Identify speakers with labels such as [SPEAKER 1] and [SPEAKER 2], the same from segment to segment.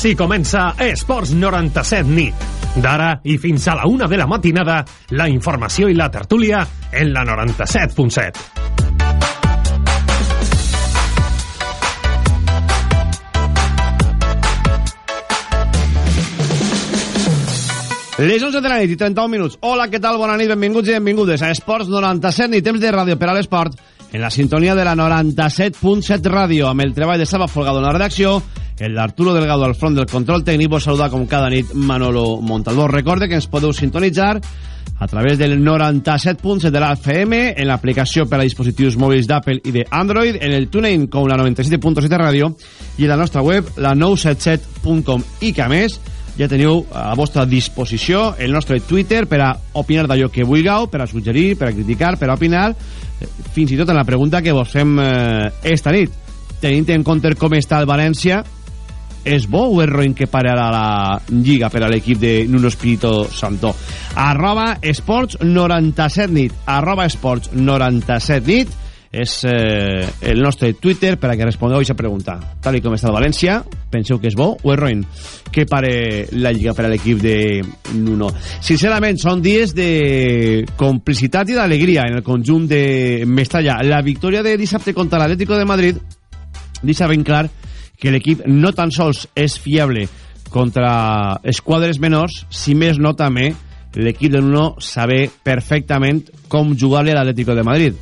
[SPEAKER 1] Així comença Esports 97 nit. D'ara i fins a la una de la matinada, la informació i la tertúlia en la 97.7.
[SPEAKER 2] Les 11 de la nit i 31 minuts. Hola, què tal? Bona nit, benvinguts i benvingudes a Esports 97 i temps de ràdio per a l'esport en la sintonia de la 97.7 ràdio amb el treball de Salva Folgado en la redacció el d'Arturo Delgado al front del control tècnic vos saluda com cada nit Manolo Montalbó. Recorde que ens podeu sintonitzar a través del 97.7 de la FM en l'aplicació per a dispositius mòbils d'Apple i d'Android, en el TuneIn com la 97.7 ràdio i en la nostra web la 977.com i que a més ja teniu a vostra disposició el nostre Twitter per a opinar d'allò que vulgueu, per a suggerir, per a criticar, per a opinar, fins i tot en la pregunta que vos fem eh, esta nit. Tenint en compte com està el València, és bo o és roïn que pare la lliga per a l'equip de Nuno Espíritu Santo? Arroba esports 97 nit, arroba esports 97 nit, és eh, el nostre Twitter per a que respongueu aquesta pregunta. Tal com està el València, penseu que és bo o és roïn? Que pare la lliga per a l'equip de Nuno? Sincerament, són dies de complicitat i d'alegria en el conjunt de Mestalla. La victòria de dissabte contra l'Atlético de Madrid deixa ben clar que l'equip no tan sols és fiable contra esquadres menors, si més no també l'equip de Nuno sabe perfectament com jugar-li a l'Atlético de Madrid.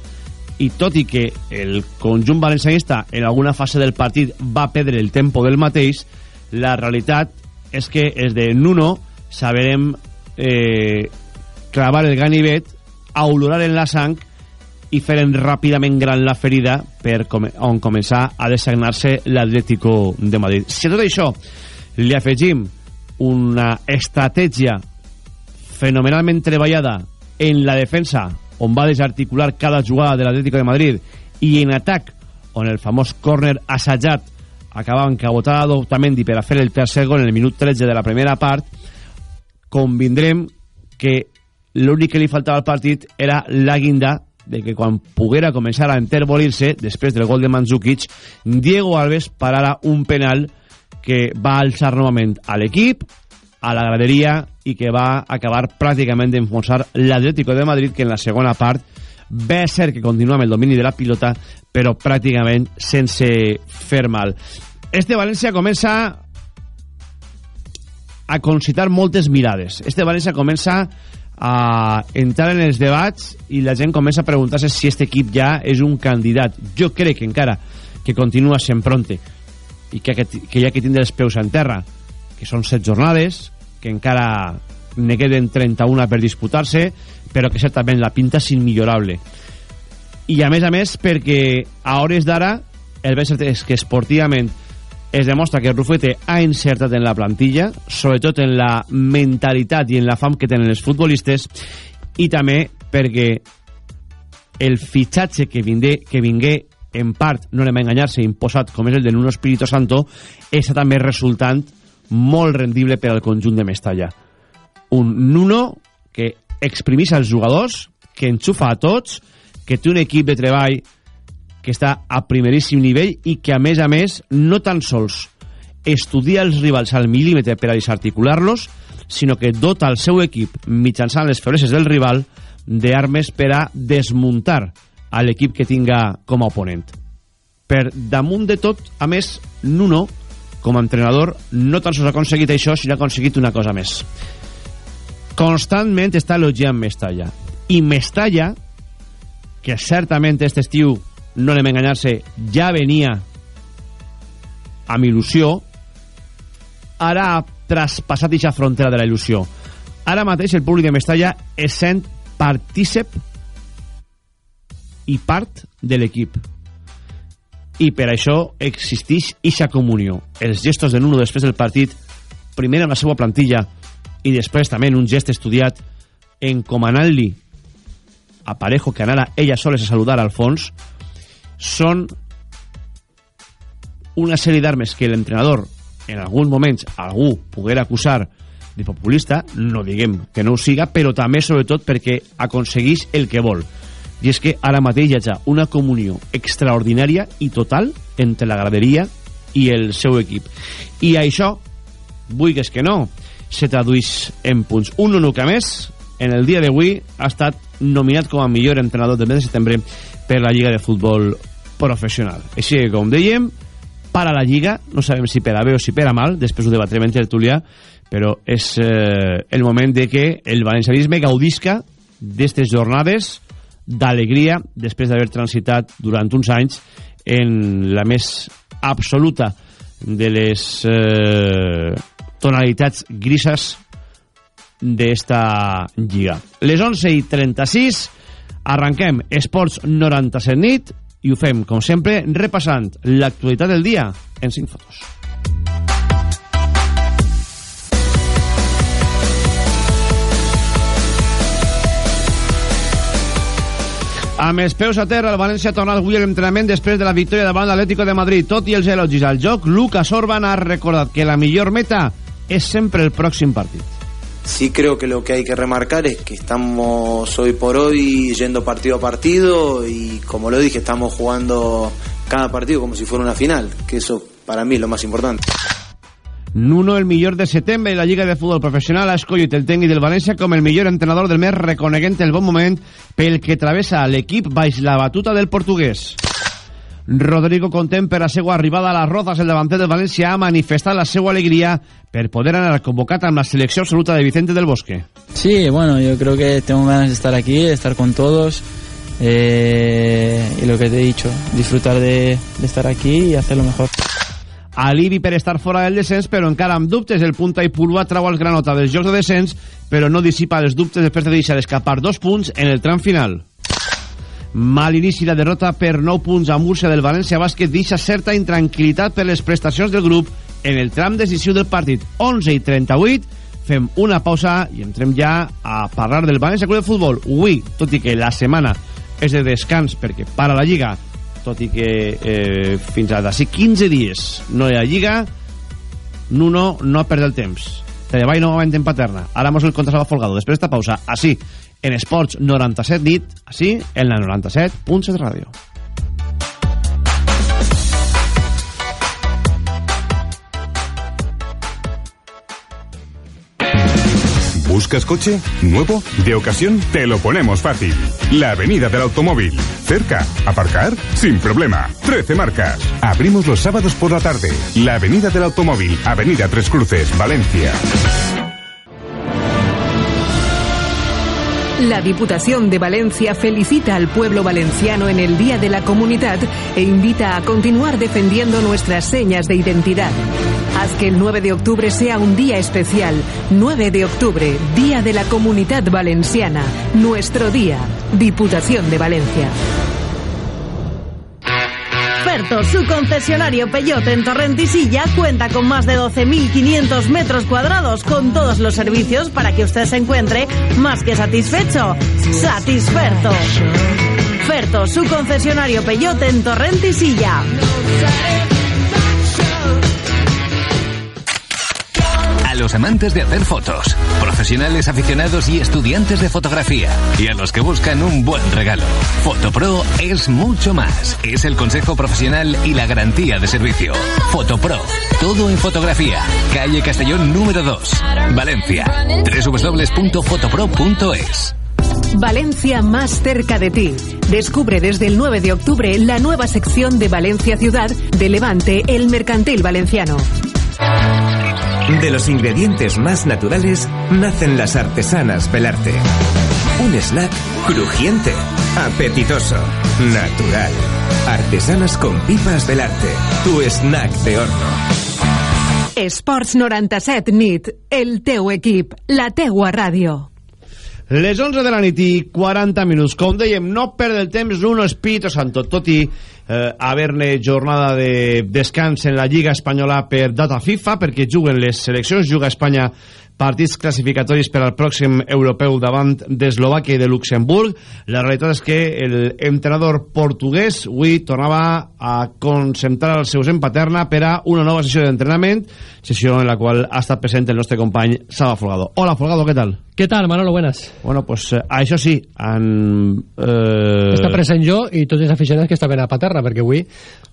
[SPEAKER 2] I tot i que el conjunt valencianista en alguna fase del partit va perdre el tempo del mateix, la realitat és que és de Nuno saberem eh, clavar el ganivet, olorar en la sang i feren ràpidament gran la ferida per com on començar a designar-se l'Atlético de Madrid. Si a tot això li afegim una estratègia fenomenalment treballada en la defensa on va desarticular cada jugada de l'Atlético de Madrid i en atac on el famós córner assajat acabava encabotada d'Otamendi per a fer el tercer gol en el minut 13 de la primera part convindrem que l'únic que li faltava al partit era la guinda de que quan poguera començar a enterbolir-se després del gol de Mandzukic Diego Alves parara un penal que va alçar novament a l'equip a la graderia i que va acabar pràcticament d'enfonsar l'Atlético de Madrid que en la segona part va ser que continua amb el domini de la pilota però pràcticament sense fer mal. Este València comença a concitar moltes mirades. Este València comença entrar en els debats i la gent comença a preguntar-se si este equip ja és un candidat jo crec encara que continua sent pronte i que, que, que hi ha que tindre els peus en terra que són set jornades, que encara ne queden 31 per disputar-se, però que certament la pinta és immillorable. I a més a més perquè a hores d'ara el bé és que esportivament es demostra que Rufete ha encertat en la plantilla, sobretot en la mentalitat i en la fam que tenen els futbolistes, i també perquè el fitxatge que vingué, que vingué en part, no anem a enganyar-se, imposat com és el de Nuno Espíritu Santo, és també resultant molt rendible per al conjunt de Mestalla. Un Nuno que exprimís als jugadors, que enxufa a tots, que té un equip de treball que està a primeríssim nivell i que, a més a més, no tan sols estudia els rivals al mil·límetre per a desarticular-los, sinó que dota el seu equip, mitjançant les febreses del rival, d'armes per a desmuntar a l'equip que tinga com a oponent. Per damunt de tot, a més, Nuno com a entrenador no tan sols ha aconseguit això, sinó ha aconseguit una cosa més. Constantment està elogiant Mestalla. I Mestalla, que certament aquest estiu, no anem a enganyar-se, ja venia amb il·lusió, ara ha traspassat aquesta frontera de la il·lusió. Ara mateix el públic de Mestalla es sent partícip i part de l'equip i per això existeix ixa comunió. Els gestos de Nuno després del partit, primer amb la seva plantilla i després també un gest estudiat encomanant-li a Parejo que anara ella soles a saludar al fons, són una sèrie d'armes que l'entrenador en alguns moments algú poguera acusar de populista, no diguem que no ho siga, però també sobretot perquè aconseguís el que vol i és que ara mateix hi ha una comunió extraordinària i total entre la graderia i el seu equip i això vulguis que no, se traduís en punts. Un que més, en el dia d'avui, ha estat nominat com a millor entrenador del mes de setembre per la Lliga de Futbol Professional. Així que, com dèiem, para la Lliga, no sabem si per a bé o si per a mal, després ho debatrem en tertúlia, però és eh, el moment de que el valencianisme gaudisca d'aquestes jornades d'alegria després d'haver transitat durant uns anys en la més absoluta de les eh, tonalitats grises d'esta lliga. Les 11 i 36 arranquem Esports 97 nit i ho fem, com sempre, repassant l'actualitat del dia en 5 fotos. Amb els peus a terra, el València ha tornat avui a l'entrenament després de la victòria davant l'Atlético de Madrid. Tot i els elogis al joc, Lucas Orban ha recordat que la millor meta és sempre el pròxim partit.
[SPEAKER 3] Sí creo que lo que hay que remarcar es que estamos hoy por hoy yendo partido a partido y como lo dije, estamos jugando cada partido como si fuera una final, que eso para mí es lo más importante.
[SPEAKER 2] Nuno, el millor de setembre la Lliga de Futbol Professional, ha escollit el tècnic del València com el millor entrenador del mes, reconeguent el bon moment pel que travessa l'equip baix la batuta del portuguès. Rodrigo content per la seva arribada a les Rozas, el davanter del València ha manifestat la seva alegria per poder anar convocat amb la selecció absoluta de Vicente del Bosque.
[SPEAKER 4] Sí, bueno, yo creo que tengo ganas de estar aquí, de estar con todos eh, y lo que te he dicho, disfrutar de, de estar aquí y hacerlo mejor.
[SPEAKER 2] alivi per estar fora del descens, però encara amb dubtes. El punta i Pulua trau el granota dels jocs de descens, però no dissipa els dubtes després de deixar escapar dos punts en el tram final. Mal inici la derrota per 9 punts a Múrcia del València Bàsquet deixa certa intranquil·litat per les prestacions del grup en el tram decisiu del partit. 11 i 38, fem una pausa i entrem ja a parlar del València Club de Futbol. Avui, tot i que la setmana és de descans perquè para la Lliga, tot i que eh, fins a d'ací 15 dies no hi ha Lliga, Nuno no perd el temps. Treball novament en Paterna. Ara mos el contra Folgado. Després d'esta pausa, així, en Esports 97 nit, així, en la 97.7 ràdio.
[SPEAKER 5] ¿Buscas coche? ¿Nuevo? ¿De ocasión? Te lo ponemos fácil. La Avenida del Automóvil. ¿Cerca? ¿Aparcar? Sin problema. 13 marcas. Abrimos los sábados por la tarde. La Avenida del Automóvil. Avenida Tres Cruces, Valencia.
[SPEAKER 6] La Diputación de Valencia felicita al pueblo valenciano en el Día de la Comunidad e invita a continuar defendiendo nuestras señas de identidad. Haz que el 9 de octubre sea un día especial. 9 de octubre, Día de la Comunidad Valenciana. Nuestro día. Diputación de Valencia.
[SPEAKER 7] Ferto, su concesionario Peyote en Torrentisilla cuenta con más de 12.500 metros cuadrados con todos los servicios para que usted se encuentre más que satisfecho. Satisferto. Ferto, su concesionario Peyote en Torrentisilla.
[SPEAKER 8] Los amantes de hacer fotos, profesionales aficionados y estudiantes de fotografía, y a los que buscan un buen regalo. Fotopro es mucho más. Es el consejo profesional y la garantía de servicio. Fotopro, todo en fotografía. Calle Castellón número 2, Valencia. www.fotopro.es.
[SPEAKER 6] Valencia más cerca de ti. Descubre desde el 9 de octubre la nueva sección de Valencia Ciudad de Levante, el Mercantil Valenciano.
[SPEAKER 9] De los ingredientes más naturales nacen las artesanas Belarte. Un snack crujiente, apetitoso, natural. Artesanas con pipas Belarte. Tu snack de horno.
[SPEAKER 6] Esports 97 nit, el teu equip, la teua ràdio.
[SPEAKER 2] Les 11 de la nit i 40 minuts. Com dèiem, no perd el temps Nuno Espíritu Santo, tot i eh, haver-ne jornada de descans en la Lliga Espanyola per data FIFA, perquè juguen les seleccions, juga Espanya partits classificatoris per al pròxim europeu davant d'Eslovàquia i de Luxemburg. La realitat és que l'entrenador portuguès avui tornava a concentrar els seus en Paterna per a una nova sessió d'entrenament, sessió en la qual ha estat present el nostre company Saba Folgado. Hola, Folgado, què tal?
[SPEAKER 10] ¿Qué tal, Manolo? Buenas.
[SPEAKER 2] Bueno, pues eh, això sí, en... Eh...
[SPEAKER 10] Està present jo i tots els aficionats que estaven a Paterna, perquè avui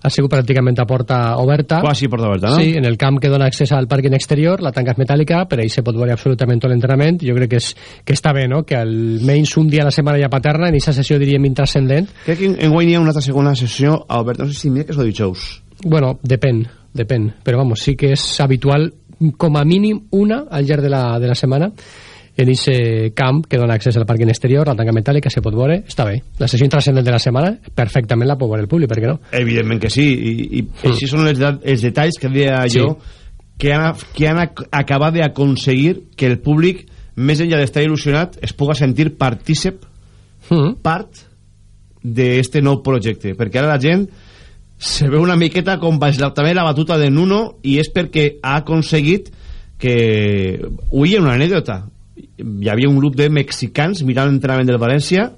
[SPEAKER 10] ha sigut pràcticament a porta oberta.
[SPEAKER 2] Quasi porta oberta, no?
[SPEAKER 10] Sí, en el camp que dona accés al pàrquing exterior, la tanca és metàl·lica, per ahí se pot veure absolutament tot l'entrenament. Jo crec que, és, que està bé, no?, que almenys un dia a la setmana ha Paterna, en aquesta sessió diríem intrascendent.
[SPEAKER 2] Crec que en guany hi ha una altra segona sessió a oberta, no sé si mira que és el dijous.
[SPEAKER 10] Bueno, depèn, depèn, però vamos, sí que és habitual com a mínim una al llarg de la, de la setmana en aquest camp que dona accés al parc exterior, la tanca metàl·lica, se pot veure, està bé. La sessió intrascendent de la setmana, perfectament la pot veure el públic, per què no?
[SPEAKER 2] Evidentment que sí, i, i mm. així són els, els detalls que deia sí. jo que han, que han acabat d'aconseguir que el públic, més enllà d'estar il·lusionat, es puga sentir partícip, mm. part d'este nou projecte, perquè ara la gent se ve una miqueta com baix la, també la batuta de Nuno i és perquè ha aconseguit que... Ui, una anècdota. Hi havia un grup de mexicans mirant l'entrenament del València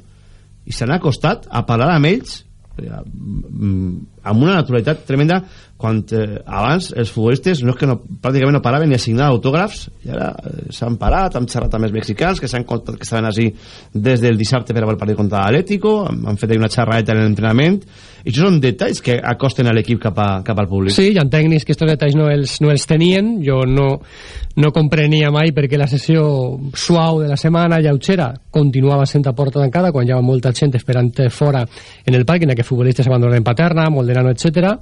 [SPEAKER 2] i s'han acostat a parlar amb ells eh, amb una naturalitat tremenda quan eh, abans els futbolistes no és que no, pràcticament no paraven ni a signar autògrafs i ara eh, s'han parat, han xerrat amb els mexicans que s'han contat que estaven així des del dissabte per a el partit contra l'Atlético han, han fet una xerradeta en l'entrenament i això són detalls que acosten a l'equip cap, cap al públic.
[SPEAKER 10] Sí, hi ha tècnics que aquests detalls no els, no els tenien jo no, no comprenia mai perquè la sessió suau de la setmana lleugera continuava sent a porta tancada quan hi havia molta gent esperant fora en el parc en què futbolistes abandonen Paterna, Molderano, etc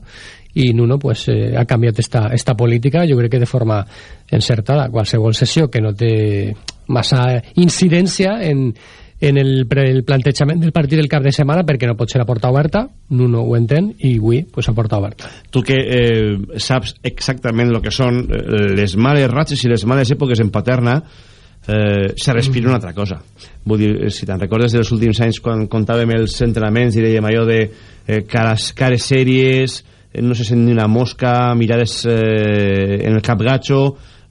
[SPEAKER 10] i Nuno pues, eh, ha canviat esta, esta política jo crec que de forma encertada. Qualsevol sessió que no té massa incidència en, en el, el plantejament del partit del cap de setmana perquè no pot ser a porta oberta Nuno ho entén i avui pues, a porta oberta.
[SPEAKER 2] Tu que eh, saps exactament el que són eh, les males ratxes i les males èpoques en Paterna eh, se respira una altra cosa. Vull dir, si te'n recordes dels últims anys quan contàvem els entrenaments i dèiem allò de eh, cares, cares sèries Eh, no se sent ni una mosca, mirades eh, en el cap gatxo,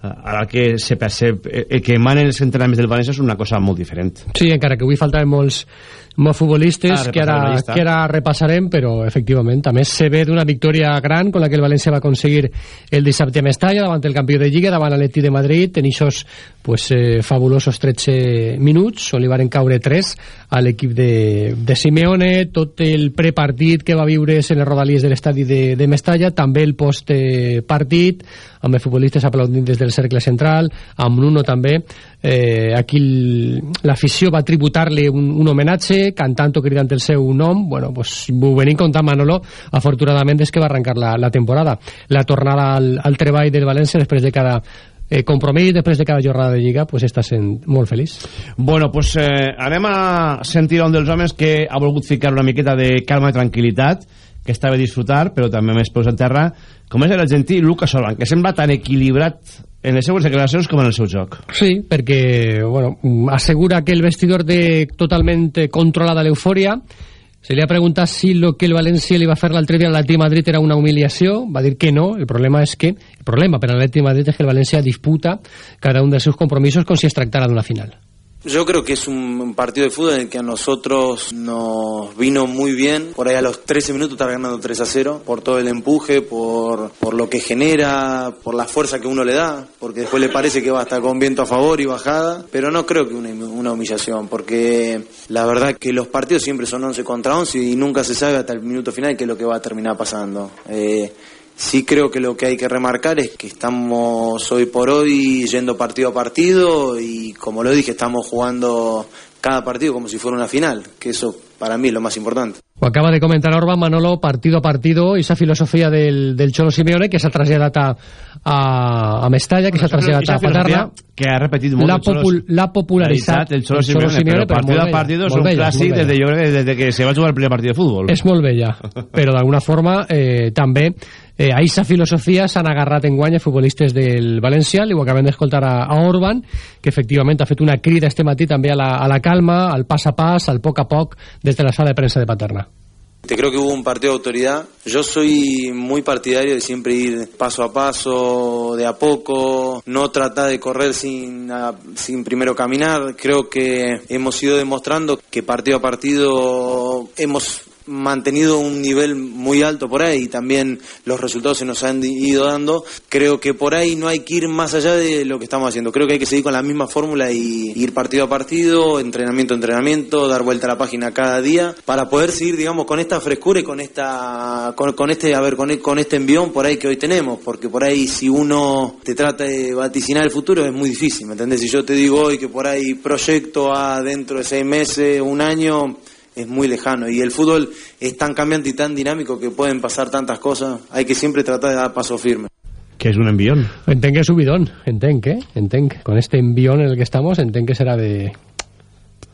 [SPEAKER 2] eh, ara que se percep el eh, que emanen els entrenaments del València és una cosa molt diferent.
[SPEAKER 10] Sí, encara que avui faltaven molts molts futbolistes ah, que, ara, que ara repassarem, però efectivament també se ve d'una victòria gran con la que el València va aconseguir el dissabte a Mestalla davant el campió de Lliga, davant l'Atleti de Madrid. En aquests pues, eh, fabulosos 13 minuts on li van caure 3 a l'equip de, de Simeone. Tot el prepartit que va viure en les rodalies de l'estadi de, de Mestalla també el postpartit amb els futbolistes aplaudint des del cercle central amb Nuno també eh, aquí l'afició va tributar-li un, un homenatge cantant o cridant el seu nom. Bueno, pues, ho venim contant Manolo. Afortunadament és que va arrencar la, la temporada. La tornada al, al treball del València després de cada eh, compromís després de cada jornada de Lliga pues està sent molt feliç.
[SPEAKER 2] Bueno, pues eh, anem a sentir un dels homes que ha volgut ficar una miqueta de calma i tranquil·litat que estava a disfrutar, però també més peus en terra, com és l'argentí Lucas Orban, que sembla tan equilibrat en les seues declaracions com en el seu joc.
[SPEAKER 10] Sí, perquè bueno, assegura que el vestidor de totalment controlada l'eufòria se li ha preguntat si lo que el València li va fer l'altre dia a l'Atleti Madrid era una humiliació, va dir que no, el problema és que el problema per a l'Atleti Madrid és que el València disputa cada un dels seus compromisos com si es tractara d'una final.
[SPEAKER 3] Yo creo que es un partido de fútbol en el que a nosotros nos vino muy bien. Por ahí a los 13 minutos estar ganando 3 a 0, por todo el empuje, por, por lo que genera, por la fuerza que uno le da, porque después le parece que va a estar con viento a favor y bajada, pero no creo que una, una humillación, porque la verdad que los partidos siempre son 11 contra 11 y nunca se sabe hasta el minuto final qué es lo que va a terminar pasando. Eh, Sí creo que lo que hay que remarcar es que estamos hoy por hoy yendo partido a partido y como lo dije, estamos jugando cada partido como si fuera una final, que eso para mí es lo más importante.
[SPEAKER 10] Ho acaba de comentar Orban Manolo, partido a partido, esa filosofia del, del Cholo Simeone que s'ha traslladat a, a, a Mestalla, que s'ha traslladat a Paterna.
[SPEAKER 2] Que ha repetit molt
[SPEAKER 10] la, popul la popularitzat
[SPEAKER 2] el Cholo, el Cholo Simeone, però partido a partido és un clàssic des de, jo crec, des de que se va jugar el primer partit de futbol.
[SPEAKER 10] És molt bella, però d'alguna forma eh, també eh, a aquesta filosofia s'han agarrat en guany els futbolistes del València, li ho acabem d'escoltar a, a Orban, que efectivament ha fet una crida este matí també a la, calma, al pas a pas, al poc a poc, des de la sala de premsa de Paterna.
[SPEAKER 3] Te creo que hubo un partido de autoridad. Yo soy muy partidario de siempre ir paso a paso, de a poco, no tratar de correr sin, sin primero caminar. Creo que hemos ido demostrando que partido a partido hemos mantenido un nivel muy alto por ahí y también los resultados se nos han ido dando. Creo que por ahí no hay que ir más allá de lo que estamos haciendo. Creo que hay que seguir con la misma fórmula y ir partido a partido, entrenamiento a entrenamiento, dar vuelta a la página cada día para poder seguir, digamos, con esta frescura y con esta, con, este, a ver, con, con este envión por ahí que hoy tenemos, porque por ahí si uno te trata de vaticinar el futuro es muy difícil, ¿me entendés? Si yo te digo hoy que por ahí proyecto a dentro de seis meses, un año, es muy lejano y el fútbol es tan cambiante y tan dinámico que pueden pasar tantas cosas, hay que siempre tratar de dar paso firme.
[SPEAKER 2] Que es un envión.
[SPEAKER 10] Entenc que es subidón, entenc, ¿eh? Entenc. Con este envión en el que estamos, entenc que será de...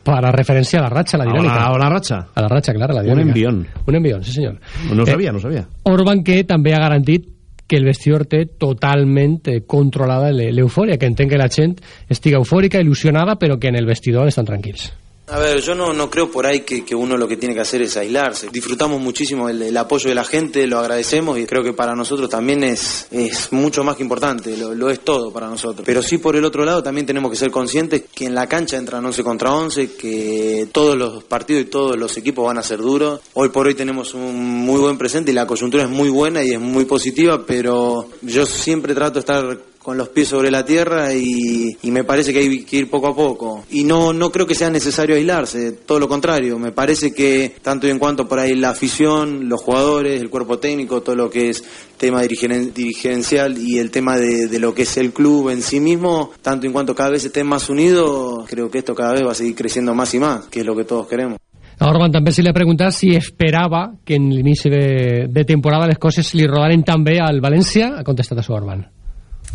[SPEAKER 10] Para referencia a la racha, la dinámica.
[SPEAKER 2] A la, racha?
[SPEAKER 10] A la racha, claro, la dinámica.
[SPEAKER 2] Un envión.
[SPEAKER 10] Un envión, sí senyor.
[SPEAKER 2] No ho sabia, eh, no ho sabia.
[SPEAKER 10] Orban que també ha garantit que el vestidor té totalment controlada l'eufòria, que entenc que la gent estiga eufòrica, il·lusionada, però que en el vestidor estan tranquils.
[SPEAKER 3] A ver, yo no, no creo por ahí que, que, uno lo que tiene que hacer es aislarse. Disfrutamos muchísimo el, apoyo de la gente, lo agradecemos y creo que para nosotros también es, es mucho más que importante, lo, lo, es todo para nosotros. Pero sí por el otro lado también tenemos que ser conscientes que en la cancha entran 11 contra 11, que todos los partidos y todos los equipos van a ser duros. Hoy por hoy tenemos un muy buen presente y la coyuntura es muy buena y es muy positiva, pero yo siempre trato de estar con los pies sobre la tierra y, me parece que hay que ir poco a poco. Y no, no creo que sea necesario aislarse, todo lo contrario, me parece que tanto y en cuanto por ahí la afición, los jugadores, el cuerpo técnico, todo lo que es tema dirigencial y el tema de, lo que es el club en sí mismo, tanto en cuanto cada vez estén más unidos, creo que esto cada vez va a seguir creciendo más y más, que es lo que todos queremos.
[SPEAKER 10] A Orban també se li ha preguntat si esperava que en l'inici de, de temporada les coses li rodaren tan bé al València. Ha contestat a su Orban.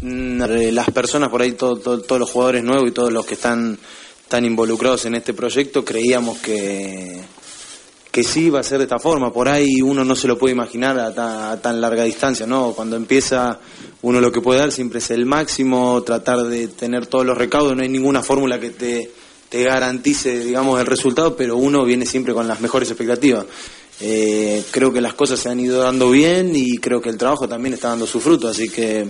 [SPEAKER 3] Mm, las personas por ahí, todo, todo, todos los jugadores nuevos y todos los que están tan involucrados en este proyecto, creíamos que, que sí iba a ser de esta forma. Por ahí uno no se lo puede imaginar a, tan larga distancia, ¿no? Cuando empieza uno lo que puede dar siempre es el máximo, tratar de tener todos los recaudos, no hay ninguna fórmula que te, te garantice, digamos, el resultado, pero uno viene siempre con las mejores expectativas. Eh, creo que las cosas se han ido dando bien y creo que el trabajo también está dando su fruto, así que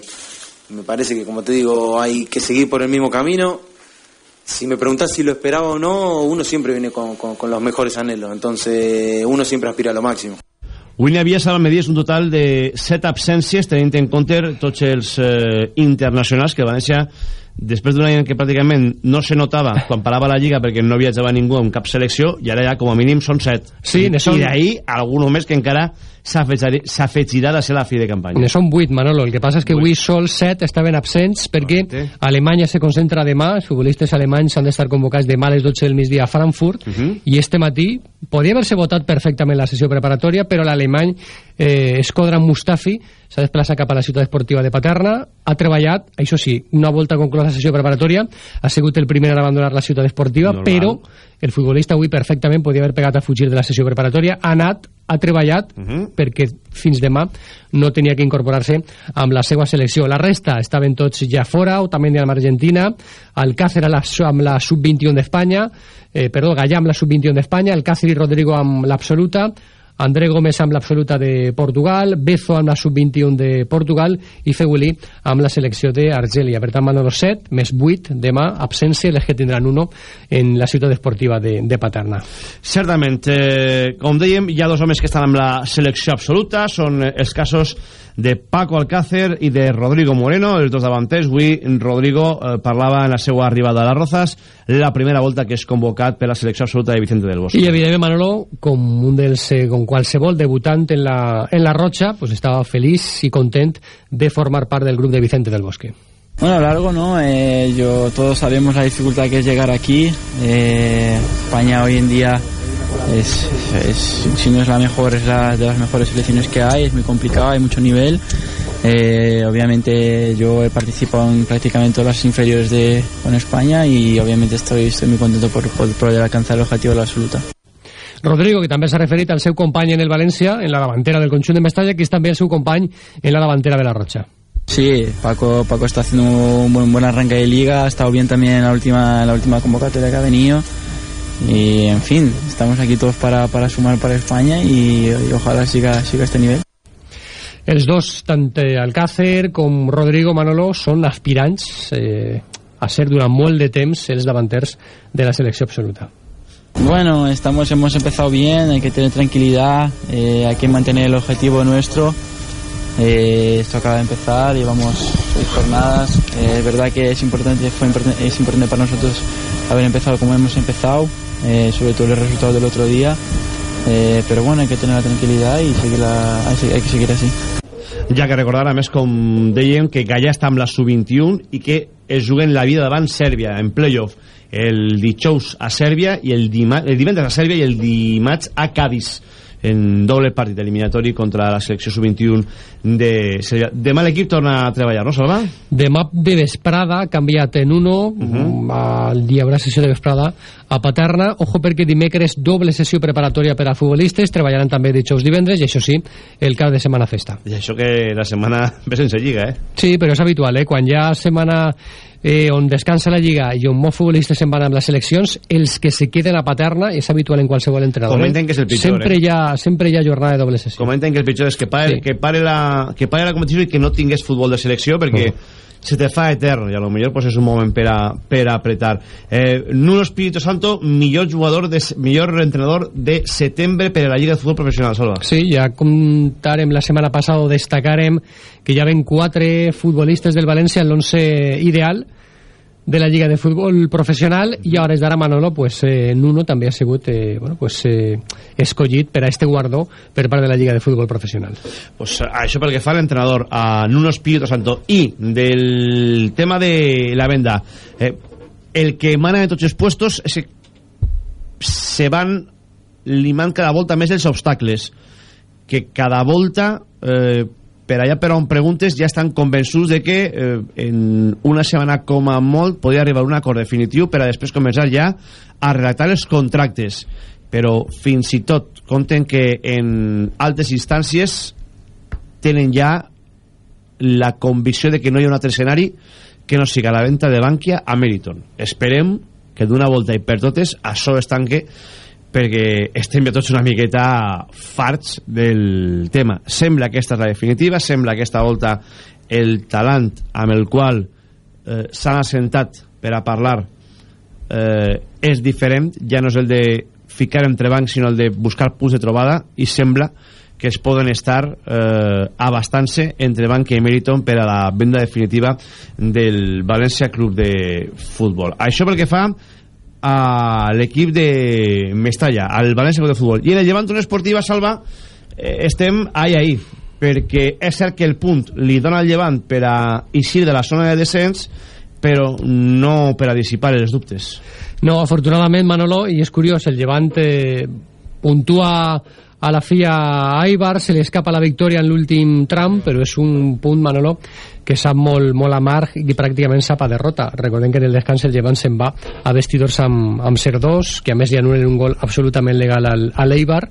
[SPEAKER 3] me parece que, como te digo, hay que seguir por el mismo camino. Si me preguntas si lo esperaba o no, uno siempre viene con, con, con los mejores anhelos, entonces uno siempre aspira a lo máximo.
[SPEAKER 2] Avui n'hi havia, Salva Medies, un total de 7 absències, tenint en compte tots els eh, internacionals que València, després d'un any en què pràcticament no se notava quan parava la Lliga perquè no viatjava ningú en cap selecció, i ara ja com a mínim són 7.
[SPEAKER 10] Sí,
[SPEAKER 2] I,
[SPEAKER 10] són...
[SPEAKER 2] i d'ahir algun més que encara s'afegirà de ser la fi de campanya.
[SPEAKER 10] Ne són 8, Manolo. El que passa és que 8. avui sols 7 estaven absents perquè Correcte. Alemanya se concentra demà, els futbolistes alemanys han d'estar convocats demà a les 12 del migdia a Frankfurt, uh -huh. i este matí podia haver-se votat perfectament la sessió preparatòria, però l'alemany eh, Escodran Mustafi s'ha desplaçat cap a la ciutat esportiva de Paterna, ha treballat, això sí, una volta conclosa la sessió preparatòria, ha sigut el primer a abandonar la ciutat esportiva, Normal. però el futbolista avui perfectament podia haver pegat a fugir de la sessió preparatòria, ha anat, ha treballat, uh -huh. perquè fins demà no tenia que incorporar-se amb la seva selecció. La resta estaven tots ja fora, o també amb l'Argentina, Alcácer amb la sub-21 d'Espanya, eh, perdó, Gallà amb la sub-21 d'Espanya, Alcácer i Rodrigo amb l'absoluta, André Gómez amb l'absoluta de Portugal, Bezo amb la sub-21 de Portugal i Feweli amb la selecció d'Argèlia. Per tant, Manolo 7, més 8 demà, absència, les que tindran uno en la ciutat esportiva de, de Paterna.
[SPEAKER 2] Certament, eh, com dèiem, hi ha dos homes que estan amb la selecció absoluta, són els casos de Paco Alcácer i de Rodrigo Moreno, els dos davanters. Avui Rodrigo eh, parlava en la seva arribada a les Rozas, la primera volta que és convocat per la selecció absoluta de Vicente del Bosque.
[SPEAKER 10] I evidentment Manolo, com un dels, eh, com qualsevol debutant en la, en la Rocha, pues estava feliç i content de formar part del grup de Vicente del Bosque.
[SPEAKER 4] Bueno, largo, ¿no? Eh, yo, todos sabemos la dificultad que es llegar aquí. Eh, España hoy en día si no es la mejor, es la de las mejores selecciones que hay, es muy complicado, hay mucho nivel. Eh, obviamente yo he participado en prácticamente todas las inferiores de con España y obviamente estoy, estoy muy contento por, por poder alcanzar el objetivo de la absoluta.
[SPEAKER 10] Rodrigo, que també s'ha referit al seu company en el València, en la davantera del conjunt de Mestalla, que és també el seu company en la davantera de la Rocha.
[SPEAKER 4] Sí, Paco, Paco está haciendo un buen, buen arranque de liga, ha estado bien también en la última, en la última convocatoria que ha venido y en fin, estamos aquí todos para, para sumar para España y, y ojalá siga, siga este nivel.
[SPEAKER 10] Els dos, tant eh, Alcácer com Rodrigo Manolo, són aspirants eh, a ser durant molt de temps els davanters de la selecció absoluta.
[SPEAKER 4] Bueno, estamos, hemos empezado bien, hay que tener tranquilidad, eh, hay que mantener el objetivo nuestro. Eh, esto acaba de empezar, llevamos seis jornadas. Eh, es verdad que es importante, fue es importante para nosotros haber empezado como hemos empezado, eh, sobre todo el resultado del otro día. Eh, pero bueno, hay que tener la tranquilidad y seguir hay, que seguir así.
[SPEAKER 2] Ja que recordar, a més, com que Gallà està amb la sub-21 i que es juguen la vida davant Sèrbia, en playoff, el dijous a Sèrbia i el, el divendres a Sèrbia i el dimarts a Cádiz en doble partit eliminatori contra la selecció sub-21 de Sèrbia. Demà l'equip torna a treballar, no, Salva?
[SPEAKER 10] Demà de vesprada, canviat en uno, uh -huh. el dia haurà sessió de vesprada a Paterna. Ojo perquè dimecres doble sessió preparatòria per a futbolistes, treballaran també dijous divendres, i això sí, el cap de setmana festa.
[SPEAKER 2] I això que la setmana ve sense lliga, eh?
[SPEAKER 10] Sí, però és habitual, eh? Quan hi ha setmana eh, on descansa la Lliga i on molts futbolistes se'n van amb les seleccions, els que se queden a Paterna és habitual en qualsevol entrenador.
[SPEAKER 2] Comenten que és el pitjor,
[SPEAKER 10] sempre
[SPEAKER 2] eh?
[SPEAKER 10] Hi ha, sempre hi ha jornada de doble sessió.
[SPEAKER 2] Comenten que el pitjor és que pare, sí. que pare, la, que pare la competició i que no tingués futbol de selecció perquè uh. Se te fa etern i a lo millor pues, és un moment per a, per a apretar. Eh, Nuno Espíritu Santo, millor jugador, de, millor entrenador de setembre per a la Lliga de Futbol Professional, Salva.
[SPEAKER 10] Sí, ja comentarem la setmana passada, destacarem que ja ven quatre futbolistes del València en l'11 ideal de la Lliga de Futbol Professional i a hores d'ara Manolo pues, eh, Nuno també ha sigut eh, bueno, pues, eh, escollit per a este guardó per part de la Lliga de Futbol Professional.
[SPEAKER 2] Pues, això pel que fa l'entrenador a Nuno Espíritu Santo. I del tema de la venda eh, el que mana de tots els puestos és que se van limant cada volta més els obstacles que cada volta eh, per allà per on preguntes ja estan convençuts de que eh, en una setmana com a molt podria arribar un acord definitiu per a després començar ja a redactar els contractes. Però fins i tot compten que en altres instàncies tenen ja la convicció de que no hi ha un altre escenari que no siga la venda de Bankia a Meriton. Esperem que d'una volta i per totes això es tanque perquè estem ja tots una miqueta farts del tema. Sembla que aquesta és la definitiva, sembla que aquesta volta el talant amb el qual eh, s'han assentat per a parlar eh, és diferent, ja no és el de ficar entre bancs, sinó el de buscar punts de trobada, i sembla que es poden estar eh, abastant-se entre Banca i Meriton per a la venda definitiva del València Club de Futbol. Això pel que fa l'equip de Mestalla, al València de Futbol. I en el Llevant Unió Esportiva, Salva, eh, estem ahí, ahí, perquè és cert que el punt li dona al Llevant per a eixir de la zona de descens, però no per a dissipar els dubtes.
[SPEAKER 10] No, afortunadament, Manolo, i és curiós, el Llevant eh, puntua a la FIA Aibar, se li escapa la victòria en l'últim tram, però és un punt, Manolo, que sap molt, molt amarg i pràcticament sap a derrota. Recordem que en el descans el Llevant se'n va a vestidors amb, amb 0-2, que a més li anulen un gol absolutament legal al, a l'Eibar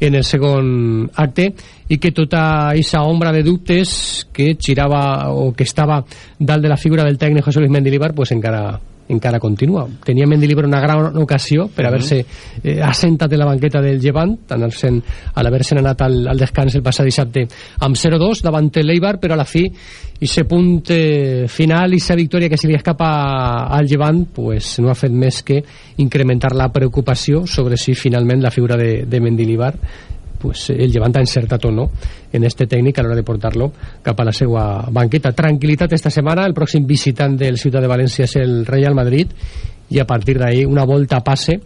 [SPEAKER 10] en el segon acte i que tota aquesta ombra de dubtes que girava o que estava dalt de la figura del tècnic José Luis Mendilibar pues encara encara continua. Tenia Mendilibar una gran ocasió per haver-se eh, assentat en la banqueta del Llevant, a l'haver-se anat al, al descans el passat dissabte amb 0-2 davant l'Eibar, però a la fi i se punt eh, final i sa victòria que se li escapa al Llevant pues, no ha fet més que incrementar la preocupació sobre si finalment la figura de, de Mendilibar pues, el Llevant ha encertat o no en este tècnic a l'hora de portar-lo cap a la seva banqueta. Tranquilitat esta setmana, el pròxim visitant del Ciutat de València és el Real Madrid i a partir d'ahí una volta passe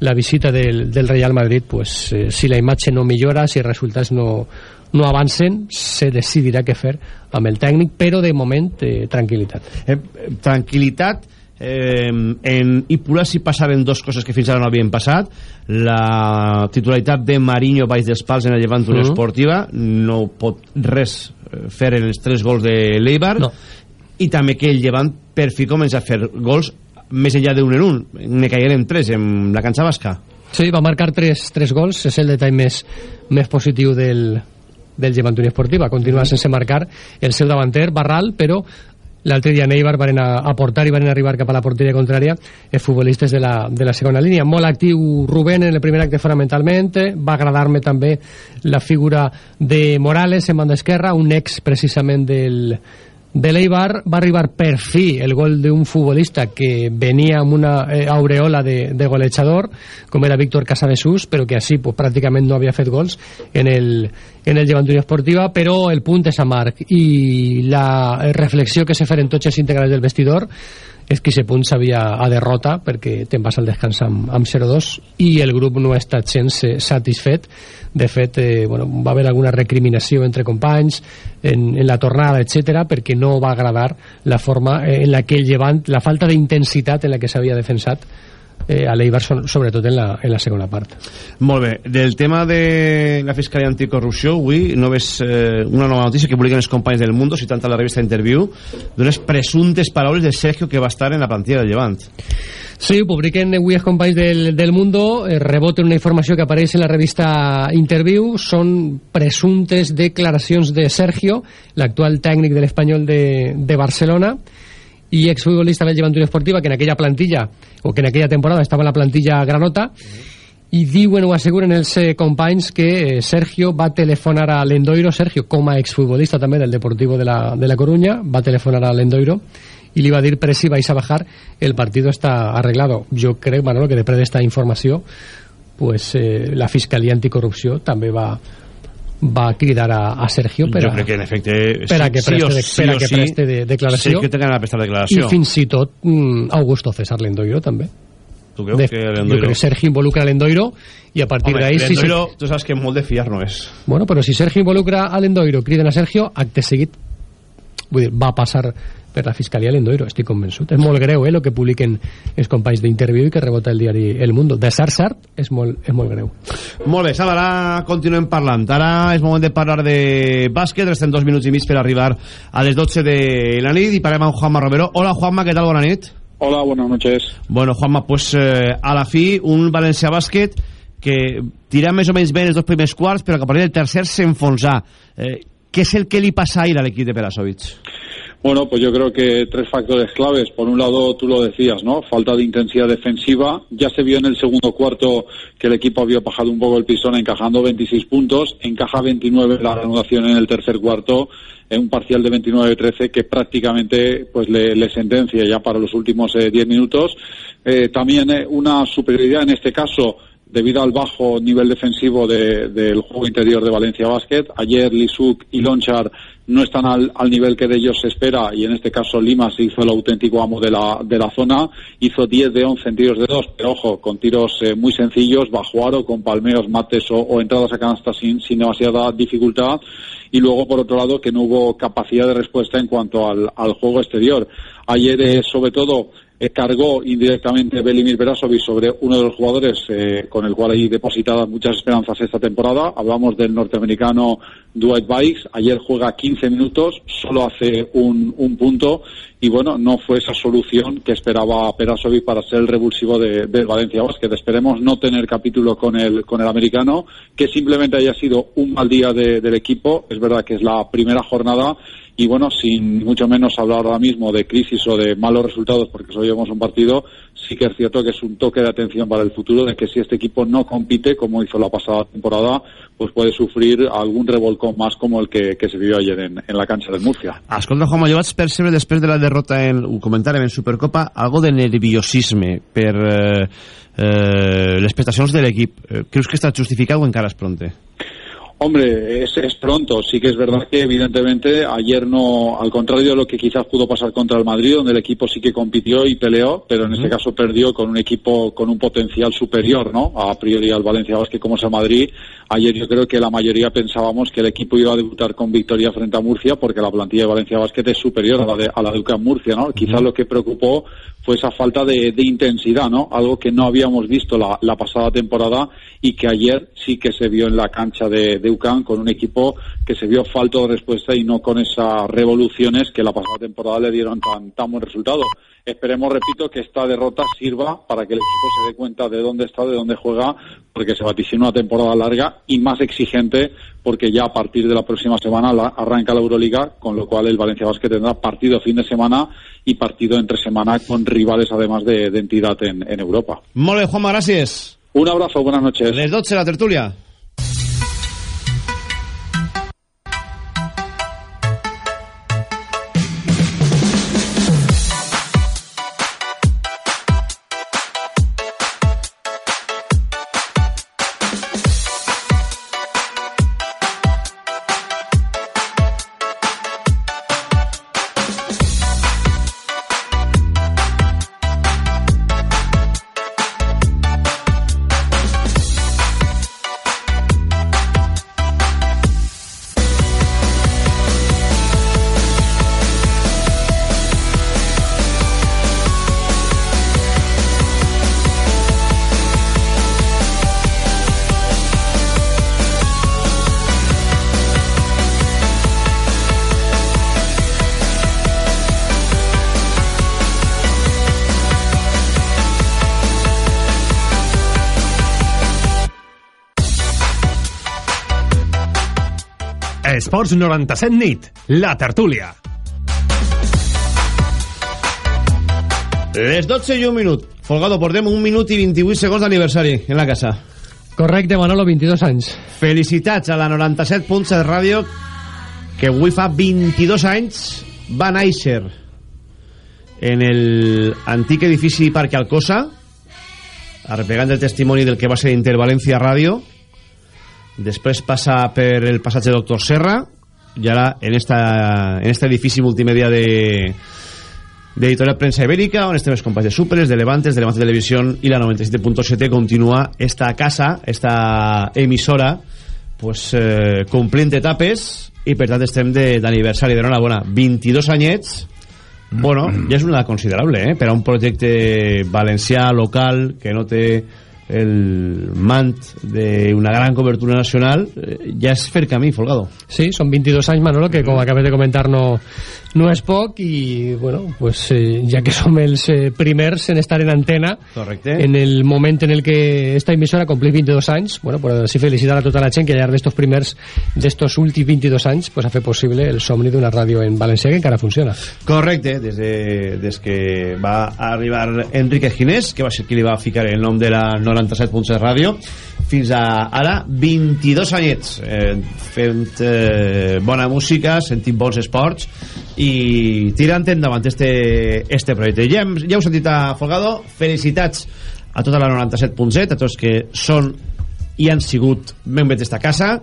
[SPEAKER 10] la visita del, del Real Madrid pues, eh, si la imatge no millora, si els resultats no, no avancen, se decidirà què fer amb el tècnic, però de moment eh, tranquil·litat.
[SPEAKER 2] Eh, tranquil·litat eh, en Ipurasi passaren dues coses que fins ara no havien passat. La titularitat de Marinho baix dels pals en el Llevant Unió uh -huh. Esportiva. No pot res eh, fer en els tres gols de l'Eibar.
[SPEAKER 10] No.
[SPEAKER 2] i també que el Llevant per fi comença a fer gols més enllà d'un en un. Ne caigueren tres en la canxa basca.
[SPEAKER 10] Sí, va marcar tres, tres gols. És el detall més, més positiu del, del Llevant Unió Esportiva. Continua sense marcar el seu davanter Barral però l'altre dia Neibar van a, a portar i van arribar cap a la porteria contrària els futbolistes de la, de la segona línia. Molt actiu Rubén en el primer acte fonamentalment, va agradar-me també la figura de Morales en banda esquerra, un ex precisament del, de l'Eibar va arribar per fi el gol d'un futbolista que venia amb una eh, aureola de, de golejador com era Víctor Casadesús però que així pues, pràcticament no havia fet gols en el, en el Llevant Esportiva però el punt és amarg i la reflexió que se feren tots els integrals del vestidor és que aquest punt s'havia a derrota perquè te'n vas al descans amb, amb 0-2 i el grup no ha estat gens satisfet. De fet eh, bueno, va haver alguna recriminació entre companys en, en la tornada, etc perquè no va agradar la forma eh, en la que el llevant, la falta d'intensitat en la que s'havia defensat eh, a l'Eibar sobretot en la, en la segona part.
[SPEAKER 2] Molt bé, del tema de la Fiscalia Anticorrupció avui no ves eh, una nova notícia que publiquen els companys del Mundo citant a la revista Interview d'unes presuntes paraules de Sergio que va estar en la plantilla del Llevant
[SPEAKER 10] Sí, publiquen avui els companys del, del Mundo, eh, reboten una informació que apareix en la revista Interview, són presuntes declaracions de Sergio, l'actual tècnic de l'Espanyol de, de Barcelona, i exfutbolista del Llevant Esportiva que en aquella plantilla o que en aquella temporada estava en la plantilla granota i diuen o asseguren els eh, companys que eh, Sergio va telefonar a l'Endoiro Sergio com a exfutbolista també del Deportivo de la, de la Coruña va telefonar a l'Endoiro i li va dir per si vais a bajar el partido está arreglado jo crec Manolo que després d'esta informació pues eh, la Fiscalia Anticorrupció també va va cridar a, a Sergio per a,
[SPEAKER 2] jo crec que en efecte
[SPEAKER 10] per a que
[SPEAKER 2] sí,
[SPEAKER 10] preste,
[SPEAKER 2] sí,
[SPEAKER 10] per a que
[SPEAKER 2] sí,
[SPEAKER 10] preste de, declaració.
[SPEAKER 2] sí que tenen a prestar declaració.
[SPEAKER 10] I fins i tot mm, Augusto César Lendoiro també.
[SPEAKER 2] Tu creus
[SPEAKER 10] de,
[SPEAKER 2] que
[SPEAKER 10] Lendoiro... jo crec que Sergio involucra a Lendoiro i a partir d'ahí
[SPEAKER 2] sí,
[SPEAKER 10] sí,
[SPEAKER 2] tu saps que molt de fiar no és.
[SPEAKER 10] Bueno, però si Sergio involucra a Lendoiro criden a Sergio acte seguit vull dir, va passar per la Fiscalia l'Endoiro, estic convençut. És molt greu, eh, el que publiquen els companys d'interviu i que rebota el diari El Mundo. De Sart Sart és molt, és molt greu.
[SPEAKER 2] Molt bé, Sala, ara continuem parlant. Ara és moment de parlar de bàsquet, restem dos minuts i mig per arribar a les 12 de la nit i parlem amb Juanma Romero. Hola, Juanma, què tal? Bona nit.
[SPEAKER 11] Hola, buenas noches.
[SPEAKER 2] Bueno, Juanma, pues eh, a la fi, un València Bàsquet que tira més o menys bé els dos primers quarts, però que a partir del tercer s'enfonsa. Eh, què és el que passa ahir a l'equip de Perasovic?
[SPEAKER 11] Bueno, pues yo creo que tres factores claves. Por un lado, tú lo decías, ¿no? Falta de intensidad defensiva. Ya se vio en el segundo cuarto que el equipo había bajado un poco el pistón encajando 26 puntos. Encaja 29 la reanudación en el tercer cuarto en un parcial de 29-13 que prácticamente pues le, le, sentencia ya para los últimos 10 eh, minutos. Eh, también eh, una superioridad en este caso debido al bajo nivel defensivo de, del juego interior de Valencia Basket. Ayer Lisuk y Lonchar no están al, al, nivel que de ellos se espera y en este caso Lima se hizo el auténtico amo de la, de la zona, hizo 10 de 11 en tiros de dos, pero ojo, con tiros eh, muy sencillos, bajo aro, con palmeos, mates o, o entradas a canasta sin, sin, demasiada dificultad y luego por otro lado que no hubo capacidad de respuesta en cuanto al, al juego exterior. Ayer eh, sobre todo eh, cargó indirectamente Belimir Berasovic sobre uno de los jugadores eh, con el cual hay depositadas muchas esperanzas esta temporada. Hablamos del norteamericano Dwight Bikes. Ayer juega 15 minutos, solo hace un, un punto y bueno, no fue esa solución que esperaba Perasovic para ser el revulsivo del de Valencia Basket. Esperemos no tener capítulo con el, con el americano, que simplemente haya sido un mal día de, del equipo. Es verdad que es la primera jornada y bueno, sin mucho menos hablar ahora mismo de crisis o de malos resultados porque solo llevamos un partido, sí que es cierto que es un toque de atención para el futuro de que si este equipo no compite como hizo la pasada temporada, pues puede sufrir algún revolcón más como el que, se vivió ayer en, la cancha del Murcia.
[SPEAKER 2] Escolta, Juanma, jo vaig percebre després de la derrota en, ho comentàrem en Supercopa, algo de nerviosisme per eh, eh, les prestacions de l'equip. Eh, creus que està justificat o encara és pronte?
[SPEAKER 11] Hombre, es, es, pronto. Sí que es verdad que evidentemente ayer no, al contrario de lo que quizás pudo pasar contra el Madrid, donde el equipo sí que compitió y peleó, pero en este caso perdió con un equipo con un potencial superior, ¿no? A priori al Valencia Basket como es el Madrid. Ayer yo creo que la mayoría pensábamos que el equipo iba a debutar con victoria frente a Murcia porque la plantilla de Valencia Basket es superior a la de, a la de UCAM Murcia, ¿no? Quizás lo que preocupó fue esa falta de, de, intensidad, ¿no? Algo que no habíamos visto la, la pasada temporada y que ayer sí que se vio en la cancha de Deucan con un equipo que se vio falto de respuesta y no con esas revoluciones que la pasada temporada le dieron tan, tan buen resultado. Esperemos, repito, que esta derrota sirva para que el equipo se dé cuenta de dónde está, de dónde juega, porque se vaticina una temporada larga y más exigente, porque ya a partir de la próxima semana la, arranca la Euroliga, con lo cual el Valencia Basket tendrá partido fin de semana y partido entre semana con rivales además de, de entidad en, en Europa.
[SPEAKER 2] Mole, Juanma, gracias.
[SPEAKER 11] Un abrazo, buenas noches.
[SPEAKER 2] Les 12 la tertulia.
[SPEAKER 1] Esports 97 nit, la tertúlia.
[SPEAKER 2] Les 12 i un minut. Folgado, portem un minut i 28 segons d'aniversari en la casa.
[SPEAKER 10] Correcte, Manolo, 22 anys.
[SPEAKER 2] Felicitats a la 97.7 Ràdio, que avui fa 22 anys va néixer en el antic edifici Parque Alcosa, arreplegant el testimoni del que va ser Intervalencia Ràdio, després passa per el passatge Doctor Serra i ara en, esta, en este edifici multimèdia de d'Editorial Premsa Ibèrica on estem els companys de Supres, de Levantes, de Levante Televisió i la 97.7 continua esta casa, esta emissora pues, eh, complint etapes i per tant estem d'aniversari d'enhorabona 22 anyets bueno, ja és una considerable eh? per a un projecte valencià local que no té el mant d'una gran cobertura nacional eh, ja és fer camí, Folgado.
[SPEAKER 10] Sí, són 22 anys, Manolo, que com acabes de comentar no, no és poc i bueno, pues, eh, ja que som els eh, primers en estar en antena
[SPEAKER 2] Correcte.
[SPEAKER 10] en el moment en el que esta emissora complís 22 anys bueno, pues, així felicitar a tota la gent que al llarg d'estos primers d'estos últims 22 anys pues, ha fet possible el somni d'una ràdio en valencià que encara funciona.
[SPEAKER 2] Correcte, des, de, des que va arribar Enrique Ginés que va ser qui li va ficar el nom de la 97.7 ràdio fins a ara 22 anyets eh, fent eh, bona música sentint bons esports i tirant endavant este, este projecte ja, hem, ja heu sentit a Folgado felicitats a tota la 97.7 a tots que són i han sigut membres d'esta casa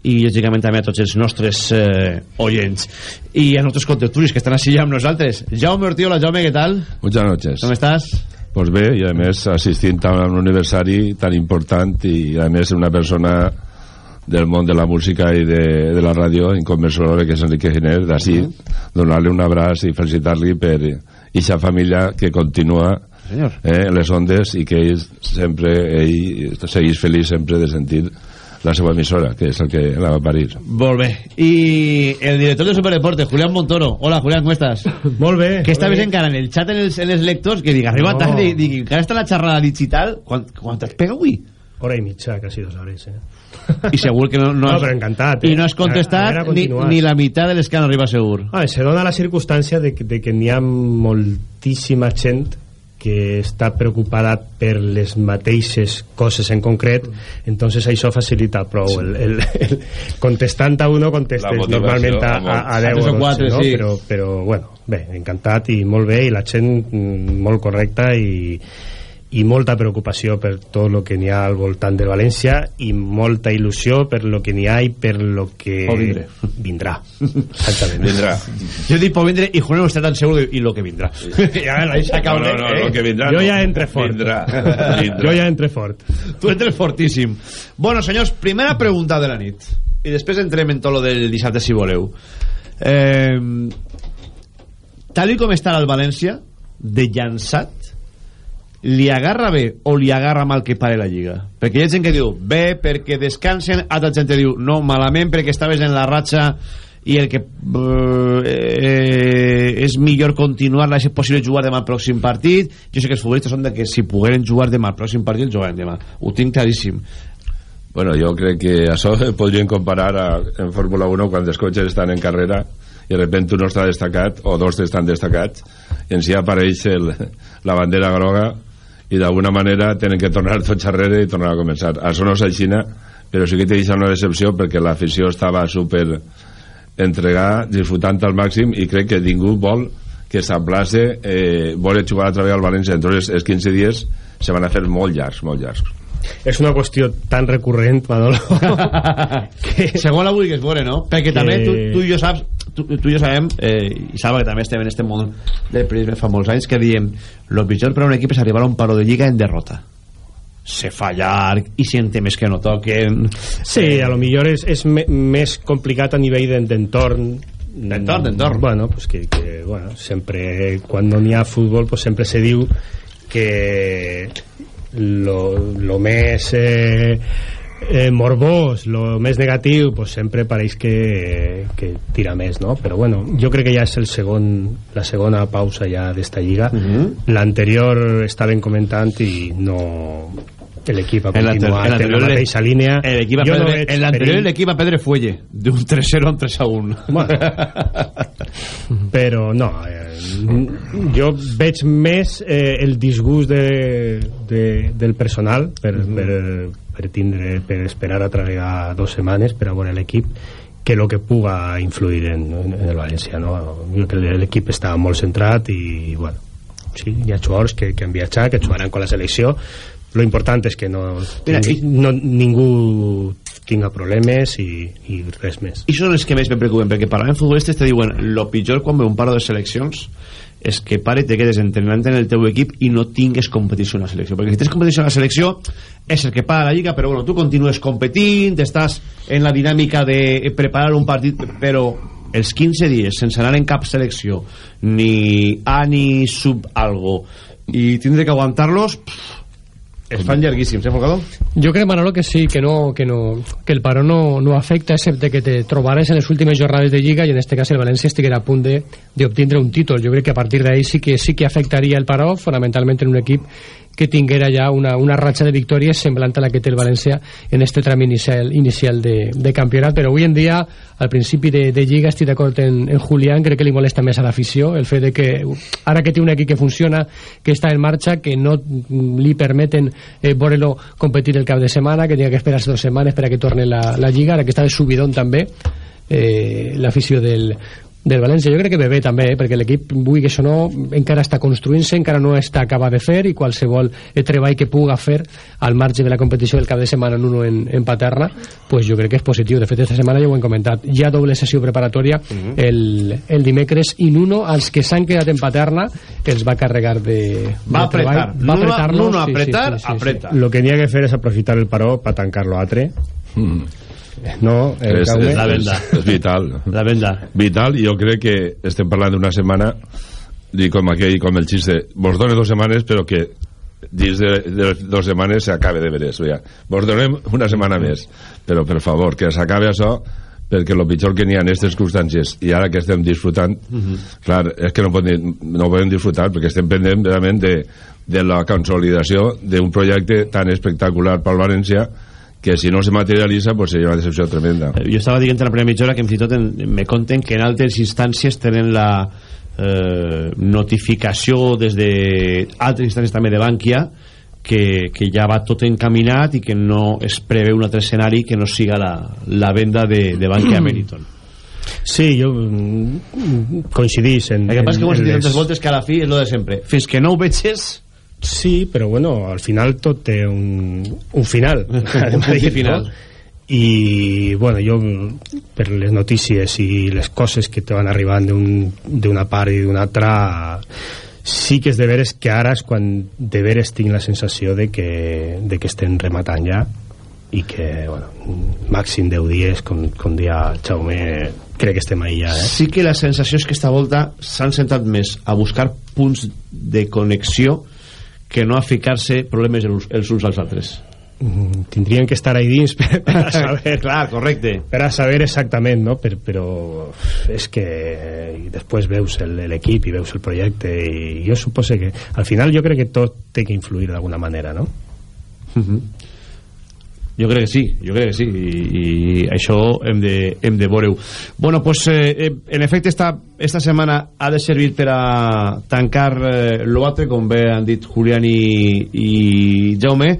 [SPEAKER 2] i lògicament també a tots els nostres eh, oients i a nostres contertulis que estan així amb nosaltres Jaume Ortiola, Jaume, què tal?
[SPEAKER 12] Muchas noches.
[SPEAKER 2] Com estàs?
[SPEAKER 12] Pues bé, i a més assistint a un aniversari tan important i a més una persona del món de la música i de, de la ràdio inconmensurable que és Enrique Giner d'ací, uh -huh. donar-li un abraç i felicitar-li per aquesta família que continua
[SPEAKER 2] Senyor.
[SPEAKER 12] eh, les ondes i que ell sempre ell segueix feliç sempre de sentir la seva emissora, que és el que la va parir.
[SPEAKER 2] Molt bé. I el director de Superdeporte, Julián Montoro. Hola, Julián, com estàs?
[SPEAKER 10] Molt bé.
[SPEAKER 2] Que estaves encara en el xat en els, en els lectors que dic, arriba
[SPEAKER 10] No.
[SPEAKER 2] tarde i dic, encara està la xerrada digital. Quant, quant et pega avui?
[SPEAKER 10] Hora i mitja, quasi dos hores, eh?
[SPEAKER 2] I segur que no...
[SPEAKER 10] No,
[SPEAKER 2] has-
[SPEAKER 10] però encantat,
[SPEAKER 2] I
[SPEAKER 10] eh?
[SPEAKER 2] no has
[SPEAKER 10] A-
[SPEAKER 2] contestat
[SPEAKER 10] a veure,
[SPEAKER 2] ni, ni la meitat de les que han arribat segur.
[SPEAKER 10] Ah, se dona la circumstància de, que- de que n'hi ha moltíssima gent que està preocupada per les mateixes coses en concret entonces això facilita prou el, el, el, contestant a uno contestes normalment a, a, a 10
[SPEAKER 2] A tres o
[SPEAKER 10] o 12
[SPEAKER 2] quatre,
[SPEAKER 10] no?
[SPEAKER 2] sí.
[SPEAKER 10] però, però bueno, bé, encantat i molt bé i la gent mm, molt correcta i, i molta preocupació per tot el que n'hi ha al voltant de València i molta il·lusió per lo que n'hi ha i per lo que
[SPEAKER 2] Pot
[SPEAKER 10] vindrà exactament
[SPEAKER 12] Vindrà.
[SPEAKER 2] Jo dic por vindre i no està tan segur i lo que vindrà. ja, ahí s'acaba.
[SPEAKER 12] No, no, no,
[SPEAKER 2] eh?
[SPEAKER 12] lo que vindrà
[SPEAKER 10] Jo
[SPEAKER 12] no.
[SPEAKER 10] ja entre fort.
[SPEAKER 12] Vindrà. Vindrà.
[SPEAKER 10] Jo ja entre fort.
[SPEAKER 2] Tu entres fortíssim. Bueno, senyors, primera pregunta de la nit. I després entrem en tot lo del dissabte, si voleu. Eh, tal i com està el València, de llançat, li agarra bé o li agarra mal que pare la Lliga? Perquè hi ha gent que diu bé perquè descansen, altra gent que diu no, malament perquè estaves en la ratxa i el que eh, és millor continuar la és possible jugar demà al pròxim partit jo sé que els futbolistes són de que si pogueren jugar demà al pròxim partit jugarem demà. Ho tinc claríssim.
[SPEAKER 12] Bueno, jo crec que això podríem comparar a, en Fórmula 1 quan els cotxes estan en carrera i de repente un no està destacat o dos estan destacats i en si apareix el, la bandera groga i d'alguna manera tenen que tornar tots arrere i tornar a començar. Això no és aixina, però sí que te deixa una decepció perquè l'afició estava super entregada, disfrutant al màxim i crec que ningú vol que s'aplace eh, vol jugar a través al València entonces els 15 dies se van a fer molt llargs, molt llargs
[SPEAKER 10] és una qüestió tan recurrent Manolo
[SPEAKER 2] que... segon la vulguis veure no? perquè que... també tu, tu i jo saps tu, tu i jo sabem eh, i Salva que també estem en este món del periodisme fa molts anys que diem el pitjor per a un equip és arribar a un paro de lliga en derrota. Se fa llarg i si en temes que no toquen.
[SPEAKER 10] Sí, eh... a lo millor és, és me, més complicat a nivell d'entorn.
[SPEAKER 2] D'entorn, d'entorn.
[SPEAKER 10] Bueno, pues que, que bueno, sempre quan no n'hi ha futbol pues sempre se diu que lo, lo més eh, eh, morbós, lo més negatiu pues sempre pareix que, que tira més no? però bueno, jo crec que ja és el segon, la segona pausa ja d'esta lliga uh
[SPEAKER 2] Mhm.
[SPEAKER 10] -huh. l'anterior estaven comentant i no l'equip ha continuat en, la mateixa línia
[SPEAKER 2] l'equip
[SPEAKER 10] no
[SPEAKER 2] l'anterior l'equip a Pedre Fuelle d'un 3-0 a un 3-1
[SPEAKER 10] bueno, però no eh, jo veig més eh, el disgust de, de, del personal per,
[SPEAKER 2] Mhm.
[SPEAKER 10] per, per tindre per esperar a treballar dues setmanes per a veure l'equip que el que puga influir en, en, en el València no? jo crec que l'equip està molt centrat i bueno, sí, hi ha jugadors que, que han viatjat, que jugaran con la selecció lo important és que no,
[SPEAKER 2] Mira,
[SPEAKER 10] tingui, no ningú tinga problemes i, i res més
[SPEAKER 2] i són els que més me preocupen perquè parlant amb futbolistes te diuen lo pitjor quan ve un paro de seleccions és que pare te quedes entrenant en el teu equip i no tingues competició en la selecció. Perquè si tens competició en la selecció és el que paga la lliga però bueno, tu continues competint estàs en la dinàmica de preparar un partit però els 15 dies sense anar en cap selecció ni A ni sub algo i tindre que aguantar-los es fan llarguíssims, eh, Folgado?
[SPEAKER 10] Jo crec, Manolo, que sí, que no, que no, que el paro no, no afecta, excepte que te trobares en les últimes jornades de Lliga i en este cas el València estiguera a punt de, de obtindre un títol. Jo crec que a partir d'ahí sí que sí que afectaria el paro, fonamentalment en un equip que tinguera ja una, una ratxa de victòries semblant a la que té el València en este tram inicial, inicial de, de campionat, però avui en dia al principi de, de Lliga estic d'acord en, en Julián, crec que li molesta més a l'afició el fet de que ara que té un equip que funciona que està en marxa, que no li permeten eh, veure-lo competir el cap de setmana, que tinga que esperar-se dues setmanes per a que torne la, la Lliga, ara que està de subidón també eh, l'afició del, del València. Jo crec que bé, bé també, eh, perquè l'equip, vull que això no, encara està construint-se, encara no està acabat de fer i qualsevol eh, treball que puga fer al marge de la competició del cap de setmana en uno en, en Paterna, pues jo crec que és positiu. De fet, esta setmana ja ho hem comentat. Hi ha doble sessió preparatòria
[SPEAKER 2] Mhm.
[SPEAKER 10] el, el dimecres i Nuno, als que s'han quedat en Paterna, els va carregar de,
[SPEAKER 2] Va
[SPEAKER 10] de treball.
[SPEAKER 2] apretar.
[SPEAKER 10] Va
[SPEAKER 2] Nuno-
[SPEAKER 10] apretar-los,
[SPEAKER 2] Nuno apretar, apreta.
[SPEAKER 10] Lo que n'hi ha que fer és aprofitar el paró per tancar-lo a altre.
[SPEAKER 12] Mm.
[SPEAKER 10] No, eh,
[SPEAKER 12] és, és, és, és vital.
[SPEAKER 2] La venda.
[SPEAKER 12] Vital i jo crec que estem parlant d'una setmana i com aquell, com el xiste vos dono dues setmanes però que dins de, de les dues setmanes s'acabe de veres ja. vos donem una setmana més. Però per favor que s'acabe això perquè el pitjor que n'hi ha en aquestes circumstàncies i ara que estem disfrutant clar, és que no podem, no podem disfrutar perquè estem pendent realment de, de la consolidació d'un projecte tan espectacular pel València que si no se materialitza pues seria una decepció tremenda.
[SPEAKER 2] Jo estava dient en la primera mitja hora que fins i tot en, me conten que en altres instàncies tenen la eh, notificació des de altres instàncies també de Bànquia que, que ja va tot encaminat i que no es preveu un altre escenari que no siga la, la venda de, de Bànquia a Meriton.
[SPEAKER 10] Sí, jo mm, coincidís en...
[SPEAKER 2] el que passa és que ho has
[SPEAKER 10] en
[SPEAKER 2] dit
[SPEAKER 10] les-
[SPEAKER 2] tantes voltes que a la fi és lo de sempre. Fins que no ho veges
[SPEAKER 10] Sí, però bueno, al final tot té un, un final.
[SPEAKER 2] Un punt final.
[SPEAKER 10] no? I, bueno, jo, per les notícies i les coses que te van arribant d'un- d'una part i d'una altra, sí que és de veres que ara és quan de veres tinc la sensació de que, de que estem rematant ja i que, bueno, màxim 10 dies, com, com dia Jaume, crec que estem ahí ja, eh?
[SPEAKER 2] sí que la sensació és que esta volta s'han centrat més a buscar punts de connexió que no a ficar-se problemes els, uns als altres
[SPEAKER 13] mm, tindrien que estar ahí dins per, per a saber
[SPEAKER 2] clar, correcte
[SPEAKER 13] per a saber exactament no? per, però és que i després veus l'equip i veus el projecte i jo suposo que al final jo crec que tot té que influir d'alguna manera no?
[SPEAKER 2] Uh -huh. Jo crec que sí, jo crec que sí, i, i això hem de, hem de veure-ho. Bueno, pues, eh, eh, en efecte, esta, esta setmana ha de servir per a tancar eh, l'OATE, com bé han dit Julián i, i Jaume,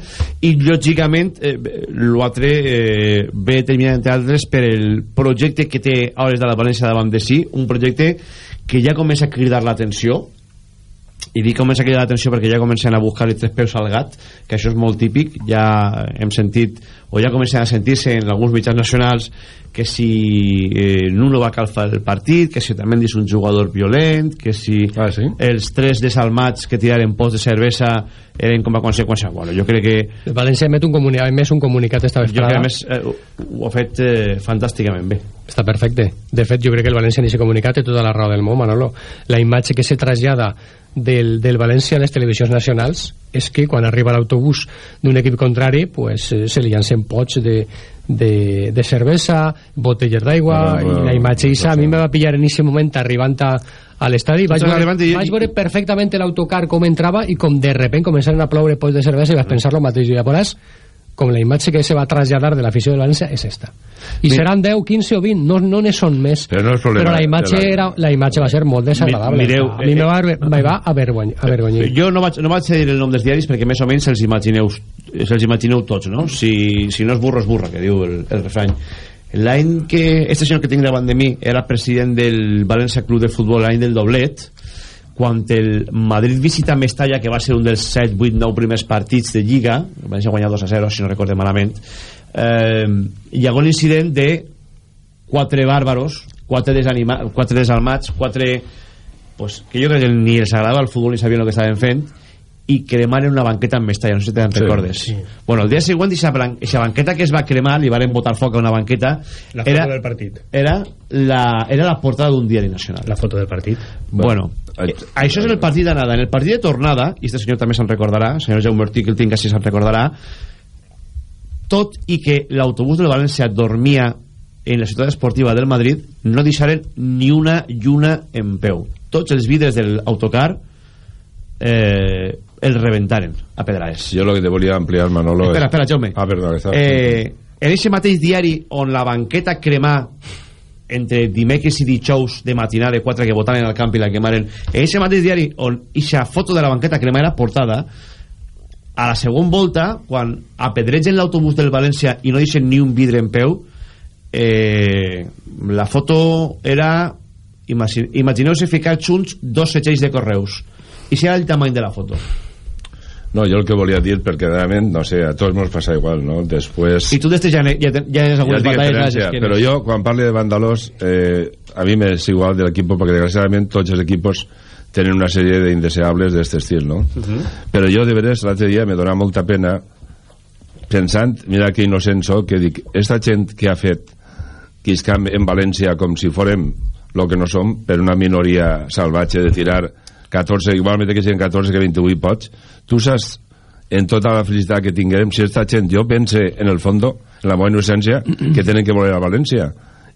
[SPEAKER 2] i lògicament eh, l'OATE eh, ve terminat, entre altres, per el projecte que té hores de la València davant de si, un projecte que ja comença a cridar l'atenció, i dic comença a cridar l'atenció perquè ja comencen a buscar-li tres peus al gat que això és molt típic ja hem sentit o ja comencen a sentir-se en alguns mitjans nacionals que si eh, Nuno va calfar el partit que si també és un jugador violent que si ah, sí? els tres desalmats que tiraren pots de cervesa eren com a conseqüència. Bueno, jo crec que
[SPEAKER 10] el València emet un comunicat, més un comunicat esta vesprada
[SPEAKER 2] jo crec que a més eh, ho ha fet eh, fantàsticament bé.
[SPEAKER 10] Està perfecte. De fet jo crec que el València en aquest comunicat té tota la raó del món Manolo. La imatge que se trasllada del, del València a les televisions nacionals és que quan arriba l'autobús d'un equip contrari pues, eh, se li llancen pots de, de, de cervesa, botelles d'aigua no, i la imatge no, a mi me va pillar en aquest moment arribant a, a l'estadi. Vaig, veure, i... vaig veure perfectament l'autocar com entrava i com de repent començaren a ploure pots de cervesa i vaig pensar lo mateix. I llavors com la imatge que se va traslladar de l'afició del València és esta. I Mi... seran 10, 15 o 20 no, no ne són més.
[SPEAKER 12] Però, no
[SPEAKER 10] però la imatge, la... Era, la imatge va ser molt desagradable Mi, mireu, a mi me va, me va avergony, avergonyir
[SPEAKER 2] jo no vaig, no vaig dir el nom dels diaris perquè més o menys se'ls imagineu, se imagineu tots no? si, si no és burro és burra que diu el, el refrany. L'any que este senyor que tinc davant de mi era president del València Club de Futbol l'any del doblet quan el Madrid visita Mestalla que va ser un dels 7, 8, 9 primers partits de Lliga van ser guanyar 2 a 0 si no recorde malament eh, hi ha un incident de quatre bàrbaros quatre, desanima, quatre desalmats quatre pues, que jo crec que ni els agradava el futbol ni sabien el que estaven fent i cremaren una banqueta en Mestalla, no sé si te'n sí, recordes. Sí. Bueno, el dia següent, aquesta banqueta que es va cremar, li varen botar foc a una banqueta...
[SPEAKER 13] La foto era, del partit.
[SPEAKER 2] Era la, era la portada d'un diari nacional.
[SPEAKER 13] La foto del partit.
[SPEAKER 2] Bueno, bueno eh, això és en el partit d'anada. En el partit de tornada, i este senyor també se'n recordarà, el senyor Jaume Ortí, que el tinc així se'n recordarà, tot i que l'autobús del València dormia en la ciutat esportiva del Madrid, no deixaren ni una lluna en peu. Tots els vidres de l'autocar eh, el rebentaren a pedraes.
[SPEAKER 12] Jo lo que te volia ampliar, Manolo...
[SPEAKER 2] Espera, espera, Jaume.
[SPEAKER 12] Ah, perdó,
[SPEAKER 2] que Eh, en aquest mateix diari on la banqueta cremà entre dimecres i dijous de matinada de quatre que votaven al camp i la quemaren en aquest mateix diari on aquesta foto de la banqueta cremà era portada a la segona volta quan apedregen l'autobús del València i no deixen ni un vidre en peu eh, la foto era imagineu-se ficar junts dos setgells de correus. I si era el tamany de la foto
[SPEAKER 12] no, jo el que volia dir, perquè realment, no sé, a tots ens passa igual, no? Després...
[SPEAKER 2] I tu d'este ja, ja, ja has algunes ja batalles...
[SPEAKER 12] Però jo, quan parlo de Vandalós, eh, a mi m'és igual de l'equip, perquè desgraciadament tots els equipos tenen una sèrie d'indeseables d'aquest estil, no? Uh -huh. Però jo, de veres, l'altre dia me dona molta pena pensant, mira que innocent soc, que dic, esta gent que ha fet Quiscam en València com si fórem el que no som, per una minoria salvatge de tirar 14, igualment que siguin 14 que 28 pots, tu saps en tota la felicitat que tinguem si esta gent, jo pense en el fondo en la meva innocència, que tenen que voler a València.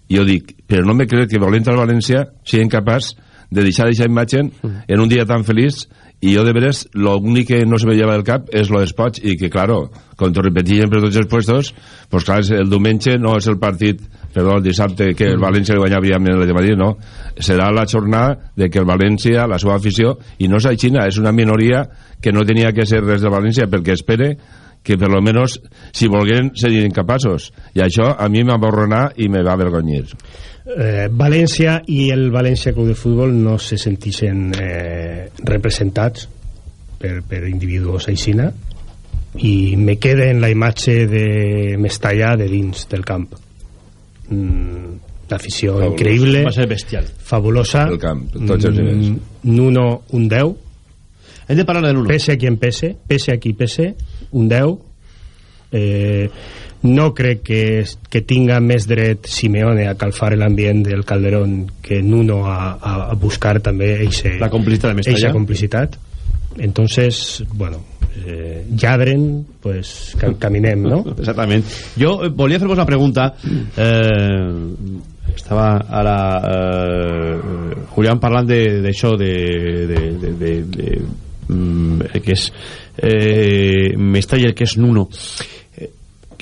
[SPEAKER 12] I jo dic, però no me crec que volent al València siguin capaç de deixar aquesta imatge en un dia tan feliç i jo de veres l'únic que no se me lleva del cap és lo d'espots i que claro, com t'ho repetíem per tots els puestos pues clar, el diumenge no és el partit perdó, el dissabte que el València li guanyava en el de Madrid, no? Serà la jornada de que el València, la seva afició i no és a Xina, és una minoria que no tenia que ser res de València perquè espere que per lo menos si volgueren serien incapaços. I això a mi m'aborronar i me va avergonyir.
[SPEAKER 13] Eh, València i el València Club de Futbol no se sentixen eh, representats per, per individus aixina i me queda en la imatge de Mestalla de dins del camp mm, l'afició increïble.
[SPEAKER 2] Va ser bestial.
[SPEAKER 13] Fabulosa.
[SPEAKER 12] El camp, tots els mm,
[SPEAKER 13] Nuno un 10
[SPEAKER 2] hem de parlar de Nuno.
[SPEAKER 13] Pese a qui en pese pese a qui pese un 10 eh, no crec que, que tinga més dret Simeone a calfar l'ambient del Calderón que Nuno a, a, a buscar també eixe,
[SPEAKER 2] la complicitat de Mestalla.
[SPEAKER 13] complicitat. Entonces bueno eh, lladren pues cam caminem no?
[SPEAKER 2] exactament. Jo eh, volia fer-vos una pregunta. Eh, estava ara eh, Julián parlant d'això de, de, de, de, de, mm, el que és eh, Mestalla i el que és Nuno. Eh,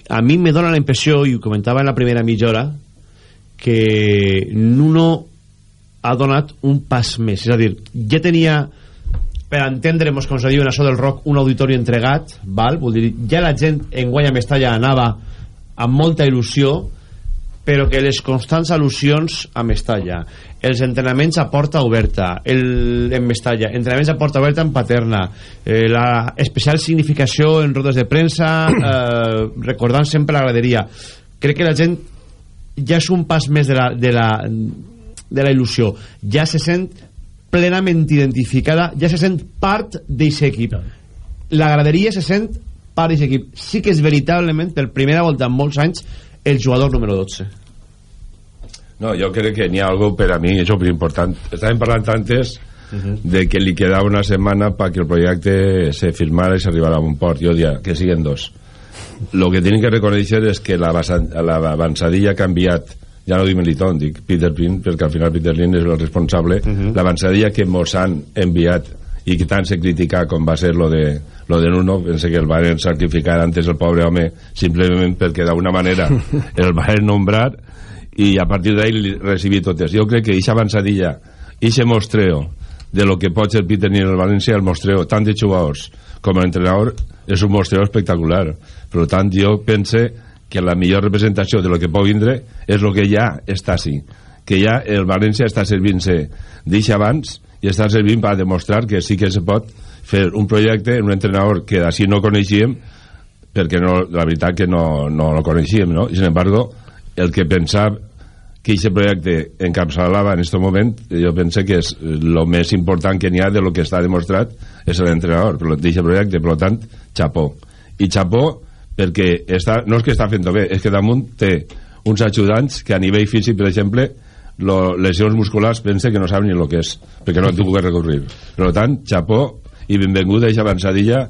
[SPEAKER 2] a mi me dona la impressió i ho comentava en la primera mitja hora que Nuno ha donat un pas més. És a dir, ja tenia per entendre'ns, com se diu en això del rock, un auditori entregat, val? Vull dir, ja la gent en Guanya Mestalla anava amb molta il·lusió, però que les constants al·lusions a Mestalla, els entrenaments a porta oberta el, en Mestalla, entrenaments a porta oberta en Paterna, eh, la especial significació en rodes de premsa, eh, recordant sempre la graderia. Crec que la gent ja és un pas més de la, de la, de la il·lusió. Ja se sent plenament identificada, ja se sent part d'aquest equip. La graderia se sent part d'aquest equip. Sí que és veritablement, per primera volta en molts anys, el jugador número 12.
[SPEAKER 12] No, jo crec que n'hi ha algo per a mi, és important. Estàvem parlant antes uh -huh. de que li quedava una setmana perquè el projecte se firmara i s'arribara a un port. Jo dia que siguen dos. Lo que tenen que reconèixer és que l'avançadilla ha canviat ja no dic Melitón, dic Peter Lin perquè al final Peter Lin és el responsable. Uh -huh. l'avançadilla que mos han enviat i que tant se critica com va ser lo de, lo de Nuno, pense que el van sacrificar antes el pobre home simplement perquè d'una manera el van nombrar i a partir d'ahí recibir totes. Jo crec que aquesta avançadilla aquest mostreo de lo que pot ser Peter Lin el València el mostreo tant de jugadors com a entrenador és un mostreo espectacular. Per tant jo pense que la millor representació de lo que pot vindre és el que ja està així que ja el València està servint-se d'eixa abans i està servint per demostrar que sí que se pot fer un projecte en un entrenador que d'ací no coneixíem perquè no, la veritat que no, no lo coneixíem no? i sin embargo el que pensava que aquest projecte encapçalava en aquest moment jo pense que és el més important que n'hi ha de lo que està demostrat és l'entrenador d'aquest projecte, per tant, xapó i xapó perquè està, no és que està fent bé, és que damunt té uns ajudants que a nivell físic, per exemple, lo, lesions musculars pense que no saben ni el que és, perquè no han tingut que recurrir. Per tant, xapó i benvinguda a aquesta avançadilla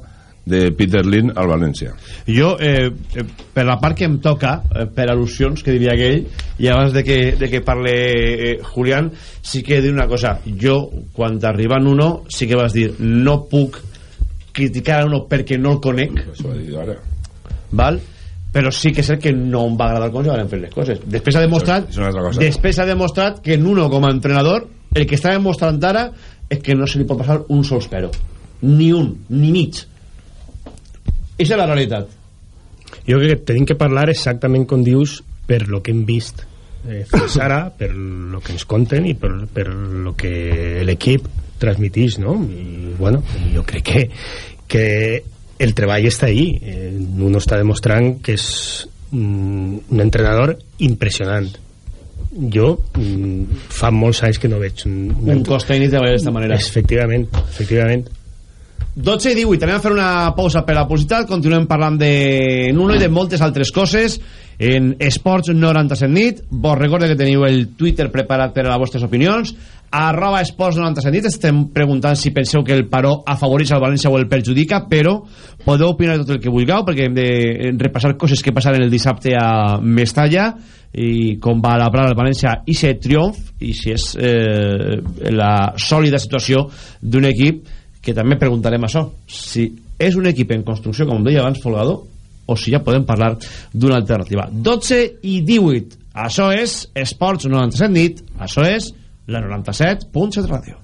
[SPEAKER 12] de Peter Lin al València.
[SPEAKER 2] Jo, eh, eh, per la part que em toca, eh, per al·lusions, que diria aquell, i abans de que, de que parle eh, Julián, sí que he dit una cosa. Jo, quan arriba en uno, sí que vas dir, no puc criticar a uno perquè no el conec.
[SPEAKER 12] Això ho dit ara
[SPEAKER 2] val? però sí que és el que no em va agradar com se van fer les coses. Després ha demostrat després ha demostrat que Nuno com a entrenador el que està demostrant ara és que no se li pot passar un sol espero. Ni un, ni mig. Eixa és la realitat.
[SPEAKER 13] Jo crec que tenim que parlar exactament com dius per lo que hem vist eh, fins ara, per lo que ens conten i per, per lo que l'equip transmitís, no? I, bueno, jo crec que, que el treball està ahí. Eh, uno està demostrant que és mm, un entrenador impressionant. Jo mm, fa molts anys que no veig un,
[SPEAKER 2] un cos tècnic de d'aquesta manera.
[SPEAKER 13] Efectivament, efectivament
[SPEAKER 2] 12 i 18, anem a fer una pausa per la publicitat, continuem parlant de Nuno i de moltes altres coses en Esports 97 nit. Vos recorde que teniu el Twitter preparat per a les vostres opinions. Arroba esports 97 nit. Estem preguntant si penseu que el paró afavoreix el València o el perjudica però podeu opinar tot el que vulgueu perquè hem de repassar coses que passaren el dissabte a Mestalla. I com va la el València i si triomf i si és eh, la sòlida situació d'un equip que també preguntarem això si és un equip en construcció com deia abans Folgado o si ja podem parlar d'una alternativa. 12 i 18 això és Esports 97 nit. Això és la 97.7 Radio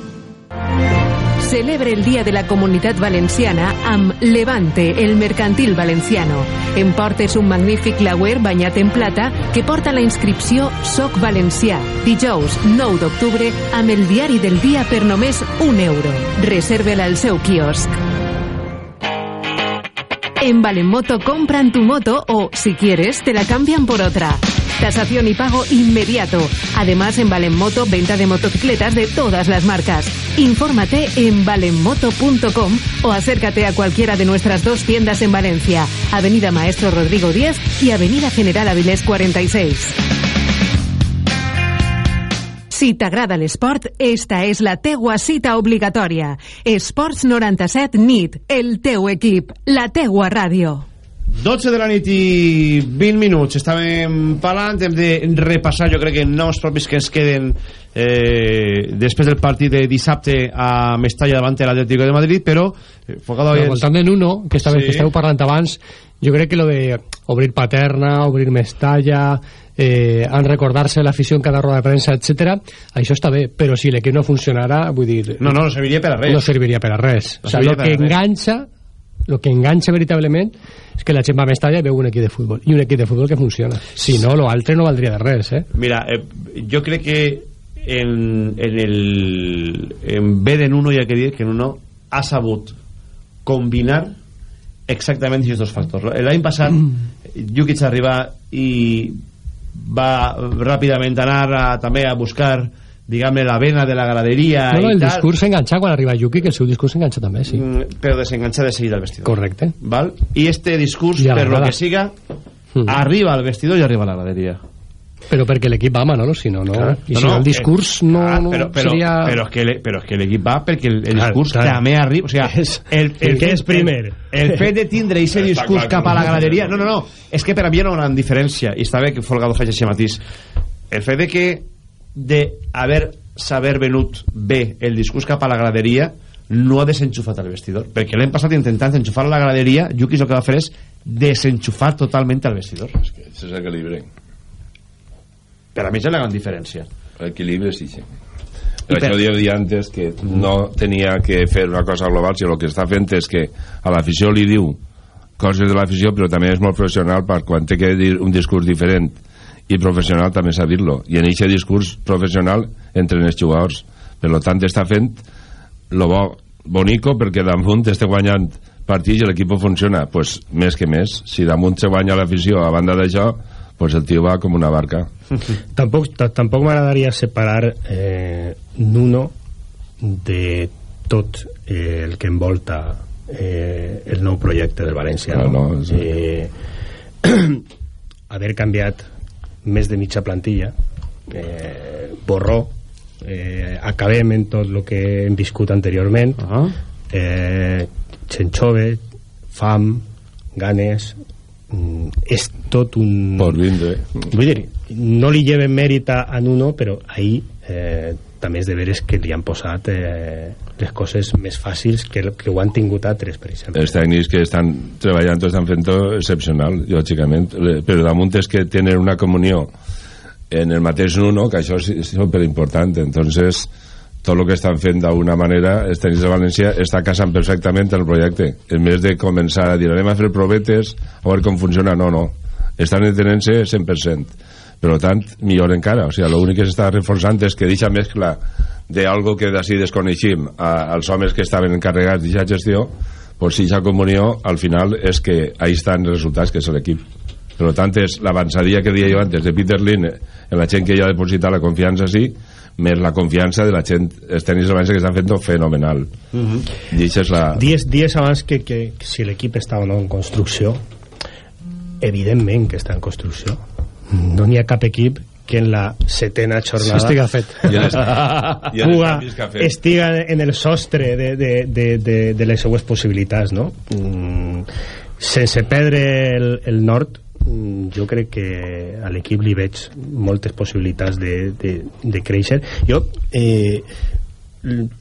[SPEAKER 6] Celebre el Dia de la Comunitat Valenciana amb Levante, el mercantil valenciano. Emportes un magnífic lauer banyat en plata que porta la inscripció Soc Valencià. Dijous, 9 d'octubre, amb el diari del dia per només un euro. Reserve-la al seu quiosc. En Valenmoto compran tu moto o, si quieres, te la cambian por otra. Tasación y pago inmediato. Además, en Valenmoto, venta de motocicletas de todas las marcas. Infórmate en valenmoto.com o acércate a cualquiera de nuestras dos tiendas en Valencia, Avenida Maestro Rodrigo 10 y Avenida General Avilés 46. Si t'agrada l'esport, esta és la teua cita obligatòria. Esports 97 NIT, el teu equip, la teua ràdio.
[SPEAKER 2] 12 de la nit i 20 minuts estàvem parlant, hem de repassar jo crec que noms propis que ens queden eh, després del partit de dissabte a Mestalla davant de l'Atlético de Madrid però
[SPEAKER 10] eh, Focado voltant de Nuno que, estava, sí. que esteu parlant abans jo crec que lo de obrir Paterna obrir Mestalla eh, en recordar-se l'afició en cada roda de premsa, etc. això està bé, però si l'equip no funcionarà vull dir...
[SPEAKER 2] No, no, no serviria per a res
[SPEAKER 10] no serviria per a res no o sea, lo que enganxa el que enganxa veritablement és que la gent va a Mestalla i veu un equip de futbol i un equip de futbol que funciona si no, l'altre no valdria de res eh?
[SPEAKER 2] mira, eh, jo crec que en, en el en B de Nuno hi ha que dir que Nuno ha sabut combinar exactament aquests dos factors l'any passat mm. Jukic arriba i va ràpidament anar a, també a buscar diguem la vena de la graderia
[SPEAKER 10] no, no,
[SPEAKER 2] el
[SPEAKER 10] tal. discurs enganxa quan arriba Yuki que el seu discurs enganxa també, sí mm,
[SPEAKER 2] però desenganxa de seguida el vestidor
[SPEAKER 10] correcte
[SPEAKER 2] val? i este discurs, per lo que siga mm. arriba al vestidor i arriba a la graderia
[SPEAKER 10] però perquè l'equip va, Manolo, si no, no. Clar. I si no, no, el discurs eh, no, no
[SPEAKER 2] però, però, seria... Però és que, le, però és que l'equip va perquè el, el discurs clar, clar. també arriba... O sigui,
[SPEAKER 10] el, el, el que és primer.
[SPEAKER 2] El, el fet de tindre aquest discurs cap a la graderia... No, no, no. És que per a mi hi ha una gran diferència, i està bé que Folgado faci aquest matís. El fet de que de haver saber venut bé el discurs cap a la graderia no ha desenxufat el vestidor. Perquè l'hem passat intentant enxufar a la graderia Yuki el que va fer és desenxufar totalment el vestidor.
[SPEAKER 12] És que és l'equilibri
[SPEAKER 2] per a mi és la gran diferència.
[SPEAKER 12] L'equilibri sí, sí. Per això per... dir antes que no tenia que fer una cosa global sinó el que està fent és que a l'afició li diu coses de l'afició però també és molt professional per quan té que dir un discurs diferent i professional també saber-lo i en aquest discurs professional entre els jugadors. Per tant està fent lo bo, bonico perquè damunt està guanyant partits i l'equip funciona. Pues, més que més si damunt se guanya l'afició a banda d'això pues el tio va com una barca.
[SPEAKER 13] Tampoc, tampoc m'agradaria separar eh, Nuno de tot eh, el que envolta eh, el nou projecte del València no, no, no, eh, haver canviat més de mitja plantilla eh, borró eh, acabem en tot el que hem viscut anteriorment uh -huh. eh, gent jove fam, ganes mm, és tot un
[SPEAKER 12] por vindre
[SPEAKER 13] vull dir, no li lleven mèrit a Nuno però ahir eh, també és de veres que li han posat eh, les coses més fàcils que, que ho han tingut altres, per exemple.
[SPEAKER 12] Els tècnics que estan treballant estan fent-ho excepcional, lògicament, però damunt és que tenen una comunió en el mateix uno, que això és, és important, entonces tot el que estan fent d'una manera els tècnics de València està casant perfectament el projecte. En més de començar a dir anem a fer provetes a veure com funciona, no, no. Estan entenent-se 100% per tant, millor encara. O sigui, l'únic que s'està reforçant és que deixa mescla d'algo que d'ací desconeixim als homes que estaven encarregats d'aquesta gestió pues si ja comunió al final és que ahí estan els resultats que és l'equip per tant és l'avançadia que deia jo antes de Peter Lin en la gent que ja ha depositat la confiança sí més la confiança de la gent els tenis de que estan fent fenomenal uh. -huh. i això és la...
[SPEAKER 13] dies, dies abans que, que, que si l'equip està o no en construcció evidentment que està en construcció no n'hi ha cap equip que en la setena jornada
[SPEAKER 10] estiga fet.
[SPEAKER 13] Puga, estiga en el sostre de, de, de, de, de les seues possibilitats no? Mm, sense perdre el, el nord mm, jo crec que a l'equip li veig moltes possibilitats de, de, de créixer. Jo eh,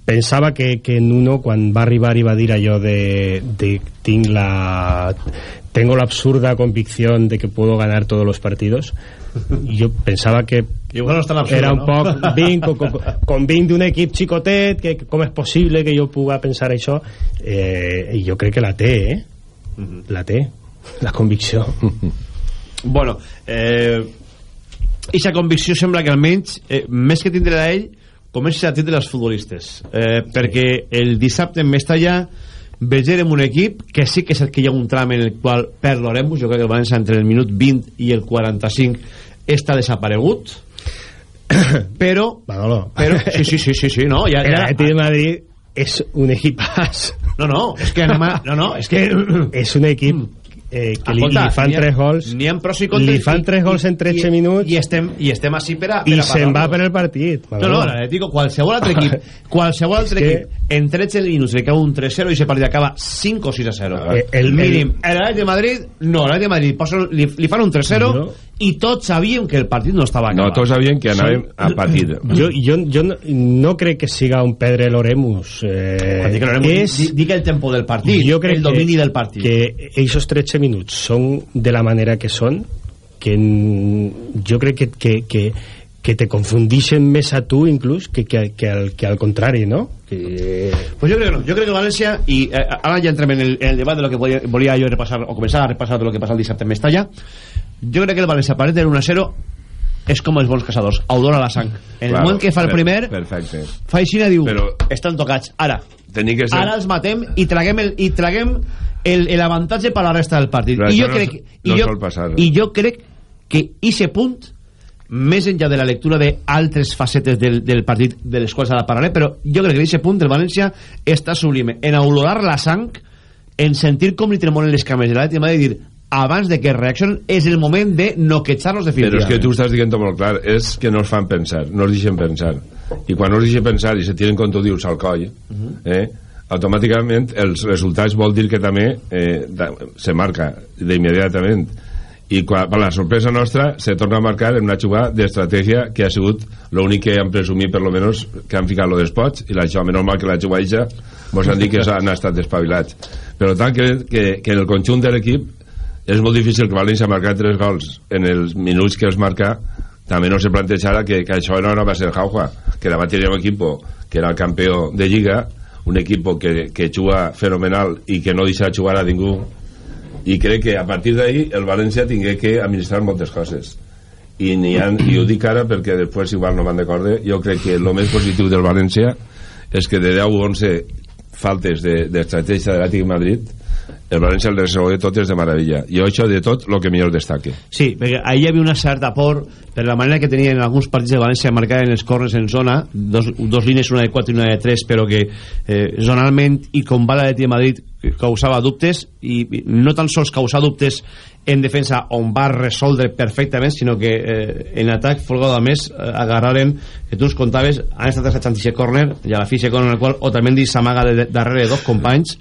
[SPEAKER 13] pensava que, que Nuno quan va arribar i va dir allò de, de tinc la tengo la absurda convicción de que puedo ganar todos los partidos. Jo pensava que
[SPEAKER 2] Igual no és tan absurd,
[SPEAKER 13] era un
[SPEAKER 2] no?
[SPEAKER 13] poc vinc, com, com, com vinc d'un equip xicotet que com és possible que jo puga pensar això eh, i jo crec que la té eh? la té la convicció
[SPEAKER 2] bueno eh, Ixa convicció sembla que almenys eh, més que tindre d'ell comença a tindre els futbolistes. Eh, perquè el dissabte en Mestalla vegerem un equip que sí que és el que hi ha un tram en el qual perd l'Oremus jo crec que el València entre el minut 20 i el 45 està desaparegut. Però,
[SPEAKER 13] Manolo.
[SPEAKER 2] però sí, sí, sí, sí, sí no, ja,
[SPEAKER 13] el
[SPEAKER 2] ja,
[SPEAKER 13] Atleti de Madrid és un equipàs.
[SPEAKER 2] No, no, és que anem a, no, no, és que
[SPEAKER 13] és un equip eh, que li,
[SPEAKER 2] Escolta,
[SPEAKER 13] li fan
[SPEAKER 2] n'hi ha-
[SPEAKER 13] tres gols
[SPEAKER 2] n'hi ha pros i contres
[SPEAKER 13] li fan
[SPEAKER 2] i-
[SPEAKER 13] tres gols en 13
[SPEAKER 2] i,
[SPEAKER 13] minuts
[SPEAKER 2] i estem, i estem així per a, per
[SPEAKER 13] i se'n va per el partit
[SPEAKER 2] No, no, l'Atlético, qualsevol altre equip, qualsevol altre
[SPEAKER 13] que-
[SPEAKER 2] equip, en 13 minuts li cau un 3-0 i aquest partit acaba 5 o 6 a 0.
[SPEAKER 13] Eh, el-
[SPEAKER 2] el mínim. L'Atlètic de Madrid, no, l'Atlètic de Madrid posa, li, li fan un 3-0
[SPEAKER 13] No.
[SPEAKER 2] I tots sabíem que el partit no estava
[SPEAKER 12] No,
[SPEAKER 2] acabat.
[SPEAKER 12] tots sabien que anàvem a patir.
[SPEAKER 13] jo, jo, jo no, no crec que siga un Pedre Loremus eh,
[SPEAKER 2] Quan dic que l'Oremus,
[SPEAKER 13] és,
[SPEAKER 2] di- dic el tempo del partit,
[SPEAKER 13] jo crec
[SPEAKER 2] el domini
[SPEAKER 13] que,
[SPEAKER 2] del partit.
[SPEAKER 13] que aquests 13 minuts són de la manera que són que jo crec que, que, que, que te confundixen més a tu inclús que, que, que, al, que al contrari no? que...
[SPEAKER 2] Pues yo creo que no. Yo creo que Valencia, y eh, ahora ya entraré en el, en el debate de lo que voy- volía yo repasar, o comenzar a repasar de lo que pasa el dissabte en Mestalla. Yo creo que el Valencia, a partir del 1-0, és com els bons caçadors, odora la sang. En el
[SPEAKER 12] Claro,
[SPEAKER 2] moment que fa el primer,
[SPEAKER 12] Perfecte.
[SPEAKER 2] fa aixina diu,
[SPEAKER 12] Però-
[SPEAKER 2] estan tocats, ara.
[SPEAKER 12] Que ser...
[SPEAKER 2] Ara els matem i traguem el, i traguem el, el avantatge per la resta del partit.
[SPEAKER 12] Però
[SPEAKER 2] I jo
[SPEAKER 12] no
[SPEAKER 2] crec,
[SPEAKER 12] s-
[SPEAKER 2] i
[SPEAKER 12] no
[SPEAKER 2] jo,
[SPEAKER 12] passar.
[SPEAKER 2] I jo crec que ese punt més enllà de la lectura d'altres facetes del, del partit de les quals ara parlaré, però jo crec que aquest punt del València està sublime en olorar la sang en sentir com li tremolen les cames de l'Atlètic de Madrid i dir abans de que reaccionen és el moment de noquejar-los
[SPEAKER 12] Però és que
[SPEAKER 2] definitivament
[SPEAKER 12] tu estàs dient molt clar, és que no els fan pensar, no els deixen pensar. I quan no els deixen pensar i se tiren, com tu dius, al coll, eh, automàticament els resultats vol dir que també eh, se marca d'immediatament. I quan, per la sorpresa nostra se torna a marcar en una jugada d'estratègia que ha sigut l'únic que han presumit per lo menos que han ficat lo despots i la això, menys mal que la jugada mos han dit que han estat espavilats però tant que, que, que en el conjunt de l'equip és molt difícil que València marcar tres gols en els minuts que els marca. També no se plantejara que, que això no va ser jauja que davant tenia un equip que era el campió de Lliga un equip que, que juga fenomenal i que no deixa jugar a ningú. I crec que a partir d'ahí el València tingué que administrar moltes coses. I, ha, i ho dic ara perquè després igual no me'n recorde jo crec que el més positiu del València és que de 10 o 11 faltes d'estratègia de, de de Madrid el València el resolve tot és de meravella. I això de tot el que millor destaque.
[SPEAKER 2] Sí, perquè ahir hi havia una certa por per la manera que tenien alguns partits de València marcar en els corners en zona, dos, dos línies, una de 4 i una de 3, però que eh, zonalment i com va l'Atleti de Madrid causava dubtes i no tan sols causar dubtes en defensa on va resoldre perfectament sinó que eh, en atac Folgado a més eh, agarraren que tu ens contaves han estat assajant aquest corner i a la fi corner en el qual Otamendi s'amaga de, de, darrere de dos companys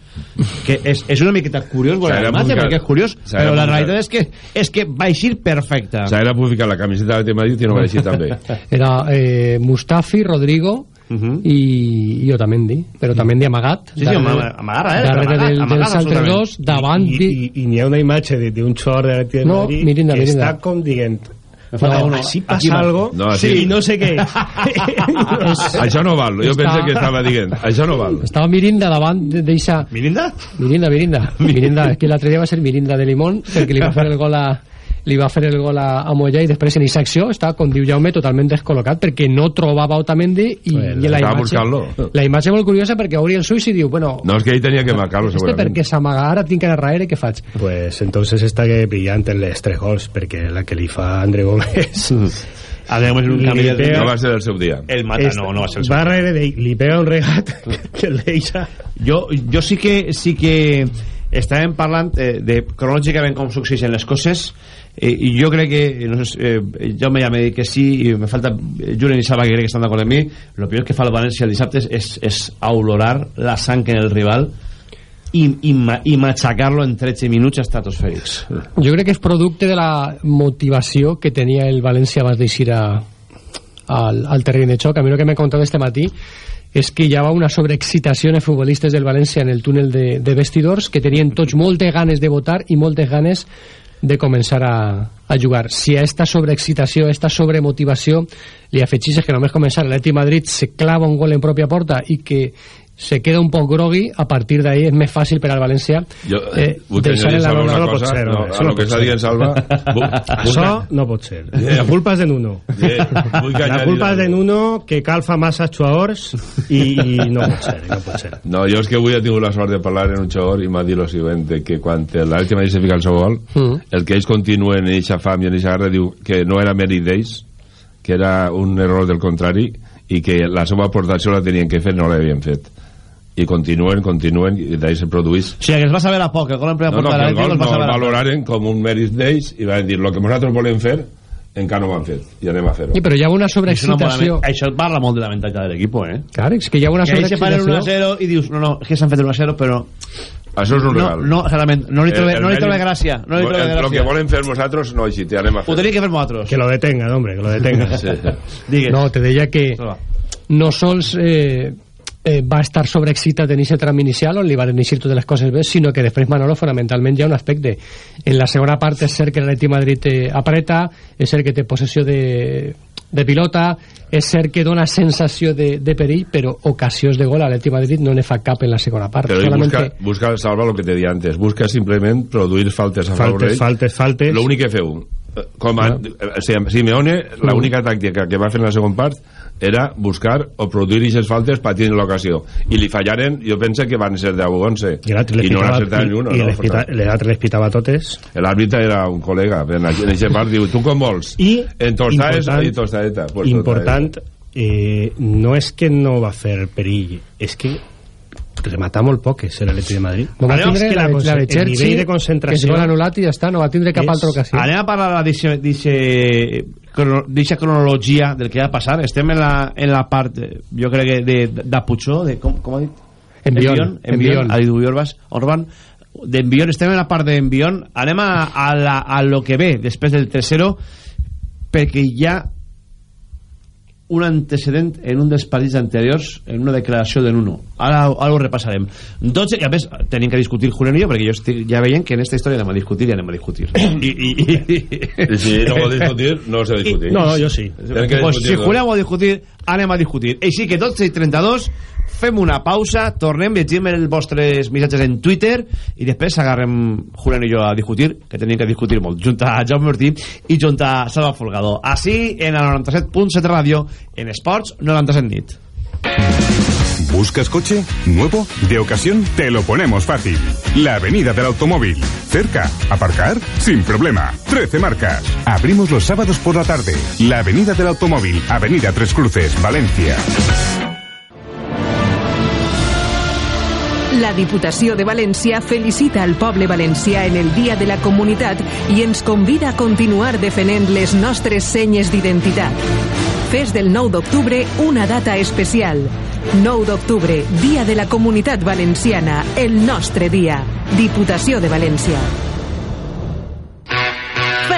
[SPEAKER 2] que és, és una miqueta curiós
[SPEAKER 12] S'ha
[SPEAKER 2] imatge
[SPEAKER 12] d'apuntar-
[SPEAKER 2] perquè és curiós
[SPEAKER 12] s'ha
[SPEAKER 2] però la realitat és que, és que va eixir perfecta
[SPEAKER 12] era puc ficar la camiseta de Madrid i no va així també.
[SPEAKER 10] Era eh, Mustafi, Rodrigo i, i Otamendi però Otamendi amagat
[SPEAKER 2] Sí, sí, ama- amagarra, eh,
[SPEAKER 10] darrere
[SPEAKER 2] amagat,
[SPEAKER 10] del,
[SPEAKER 2] amagat,
[SPEAKER 10] dels altres dos davant
[SPEAKER 13] i, i, i n'hi ha una imatge de- d'un xor de l'Atlètic de
[SPEAKER 10] No,
[SPEAKER 13] Madrid
[SPEAKER 10] mirinda,
[SPEAKER 13] que
[SPEAKER 10] mirinda.
[SPEAKER 13] està com dient no,
[SPEAKER 10] uno.
[SPEAKER 13] així
[SPEAKER 10] Aquí
[SPEAKER 13] passa
[SPEAKER 10] va.
[SPEAKER 13] algo
[SPEAKER 12] No, així-
[SPEAKER 13] sí, no sé què
[SPEAKER 12] això no val, jo
[SPEAKER 10] Està-
[SPEAKER 12] pensé que estava dient això no val
[SPEAKER 10] estava Mirinda davant d'eixa
[SPEAKER 2] Mirinda?
[SPEAKER 10] Mirinda, Mirinda Mirinda, que l'altre dia va ser Mirinda de Limón perquè li va fer el gol a li va fer el gol a, a Moya i després en aquesta acció està, com diu Jaume, totalment descol·locat perquè no trobava Otamendi i,
[SPEAKER 12] Bueno,
[SPEAKER 10] i la
[SPEAKER 12] estava
[SPEAKER 10] imatge, la imatge molt curiosa perquè obri els ulls i diu bueno,
[SPEAKER 12] no, és que ell tenia que marcar-lo
[SPEAKER 10] este
[SPEAKER 12] segurament.
[SPEAKER 10] perquè s'amaga ara tinc que anar darrere, què faig?
[SPEAKER 13] pues entonces està que brillant en les tres gols perquè la que li fa André Gómez
[SPEAKER 2] André Gómez en un canvi de-
[SPEAKER 13] pega-
[SPEAKER 12] no va ser el seu dia.
[SPEAKER 2] El mata, no, no va ser el seu
[SPEAKER 13] va darrere d'ell, li pega un regat que el deixa
[SPEAKER 2] jo, jo sí que sí que estàvem parlant eh, de cronològicament com succeeixen les coses eh, i jo crec que no sé, eh, jo ja m'he que sí i me falta eh, Julen i Saba que crec que estan d'acord amb mi el pitjor que fa el València el dissabte és, és, aulorar la sang en el rival i, i, i matxacar-lo en 13 minuts estratosfèrics.
[SPEAKER 10] Jo crec que és producte de la motivació que tenia el València abans d'eixir al, al terreny de xoc. A mi el que m'he contat este matí és que hi havia una sobreexcitació en els futbolistes del València en el túnel de, de vestidors que tenien tots moltes ganes de votar i moltes ganes de començar a, a jugar. Si a esta sobreexcitació, a esta sobremotivació li afegixes que només començar l'Eti Madrid se clava un gol en pròpia porta i que se queda un poc grogui, a partir d'ahí és més fàcil per al València
[SPEAKER 12] jo, eh, deixar en la ronda. Una cosa, ser, no, no, no, que està dient Salva...
[SPEAKER 13] Això no pot ser. Yeah. La culpa és de Nuno. Yeah. La culpa és de Nuno, que calfa massa jugadors i, i no pot ser, no pot ser.
[SPEAKER 12] No, jo és que avui he tingut la sort de parlar en un jugador i m'ha dit lo següent, que quan l'Alti Madrid se fica el seu gol, mm. el que ells continuen en eixa fam i en eixa guerra diu que no era mèrit d'ells, que era un error del contrari i que la seva aportació la tenien que fer no l'havien fet i continuen, continuen i d'ahí se produís
[SPEAKER 2] o sigui que es va saber a poc, el gol en primera
[SPEAKER 12] no, no, el gol no el valoraren com un mèrit d'ells i van dir, el que nosaltres volem fer encara no ho han fet i anem a fer-ho
[SPEAKER 10] sí, però hi ha una sobreexcitació
[SPEAKER 2] això parla molt de la mentalitat de l'equip eh?
[SPEAKER 10] clar, és que hi ha una sobreexcitació
[SPEAKER 2] que 1-0 i dius, no, no, que s'han fet 1-0 però
[SPEAKER 12] això és un regal.
[SPEAKER 2] No, no, no li trobe, no li trobe gràcia. No li trobe gràcia.
[SPEAKER 12] Lo que volen fer nosaltres, no, així, anem a fer.
[SPEAKER 2] Ho tenim que fer nosaltres.
[SPEAKER 13] Que lo detenga, hombre, que lo detenga. sí.
[SPEAKER 10] Digues. No, te deia que no sols eh, eh, va estar sobreexcitat en aquest tram inicial on li van iniciar totes les coses bé, sinó que després Manolo fonamentalment hi ha un aspecte en la segona part és cert que l'Atleti Madrid eh, apreta és cert que té possessió de, de pilota és cert que dona sensació de, de perill però ocasions de gol a l'Atleti Madrid no ne fa cap en la segona part
[SPEAKER 12] però Solamente... busca, busca salva el que te deia antes busca simplement produir faltes a
[SPEAKER 13] favor faltes, faltes, faltes.
[SPEAKER 12] L'únic que feu com a, no. Simeone l'única tàctica que va fer en la segona part era buscar o produir aquestes faltes per tenir l'ocasió. I li fallaren, jo pense que van ser 10 o 11 i, i no l'encertaren ni uno
[SPEAKER 13] i no, l'altre les pitava totes.
[SPEAKER 12] L'àrbitre era un col·lega en aquest part diu, tu com vols?
[SPEAKER 13] i
[SPEAKER 12] en tostades i tostadeta
[SPEAKER 13] pues important eh, no és que no va fer perill és que rematar molt poques en l'Atleti de Madrid.
[SPEAKER 10] No va tindre la, la, la de
[SPEAKER 13] el nivell de concentració
[SPEAKER 10] que es anul·lat i ja està, no va tindre cap és, altra ocasió.
[SPEAKER 2] Anem a parlar d'aquesta cronologia del que va passar estem en la, en la part jo crec que de, de Puigó de, com, com ha dit?
[SPEAKER 10] Envión,
[SPEAKER 2] Envión, ha dit Urbas, Orban. d'Envión, estem en la part d'Envión anem a, a, la, a lo que ve després del 3-0 perquè ha un antecedent en un dels partits anteriors en una declaració de Nuno. Ara, ara ho repassarem. 12, i a més tenim que discutir Julián i jo perquè jo estic, ja veiem que en aquesta història anem a discutir i anem a discutir.
[SPEAKER 12] I, i, i, i si no vol discutir no s'ha de discutir
[SPEAKER 13] no, no, jo sí.
[SPEAKER 2] Pues, si Julián vol discutir anem a discutir. Així que 12 i 32 fem una pausa, tornem, llegim els vostres missatges en Twitter i després agarrem Julián i jo a discutir, que tenim que discutir molt, junt a Jaume Ortí i junt a Salva Folgado. Així, en el 97.7 Ràdio, en Esports 97 nit.
[SPEAKER 5] ¿Buscas coche? ¿Nuevo? ¿De ocasión? Te lo ponemos fácil. La Avenida del Automóvil. Cerca. ¿Aparcar? Sin problema. 13 marcas. Abrimos los sábados por la tarde. La Avenida del Automóvil. Avenida Tres Cruces, Valencia.
[SPEAKER 6] La Diputació de València felicita al poble valencià en el Dia de la Comunitat i ens convida a continuar defenent les nostres senyes d'identitat. Fes del 9 d'octubre una data especial. 9 d'octubre, Dia de la Comunitat Valenciana, el nostre dia. Diputació de València.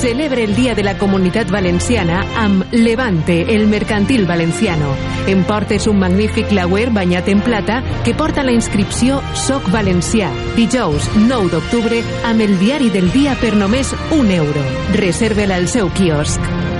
[SPEAKER 6] Celebre el Dia de la Comunitat Valenciana amb Levante, el mercantil valenciano. Emportes un magnífic lauer banyat en plata que porta la inscripció Soc Valencià. Dijous 9 d'octubre amb el diari del dia per només un euro. Reservela al seu quiosc.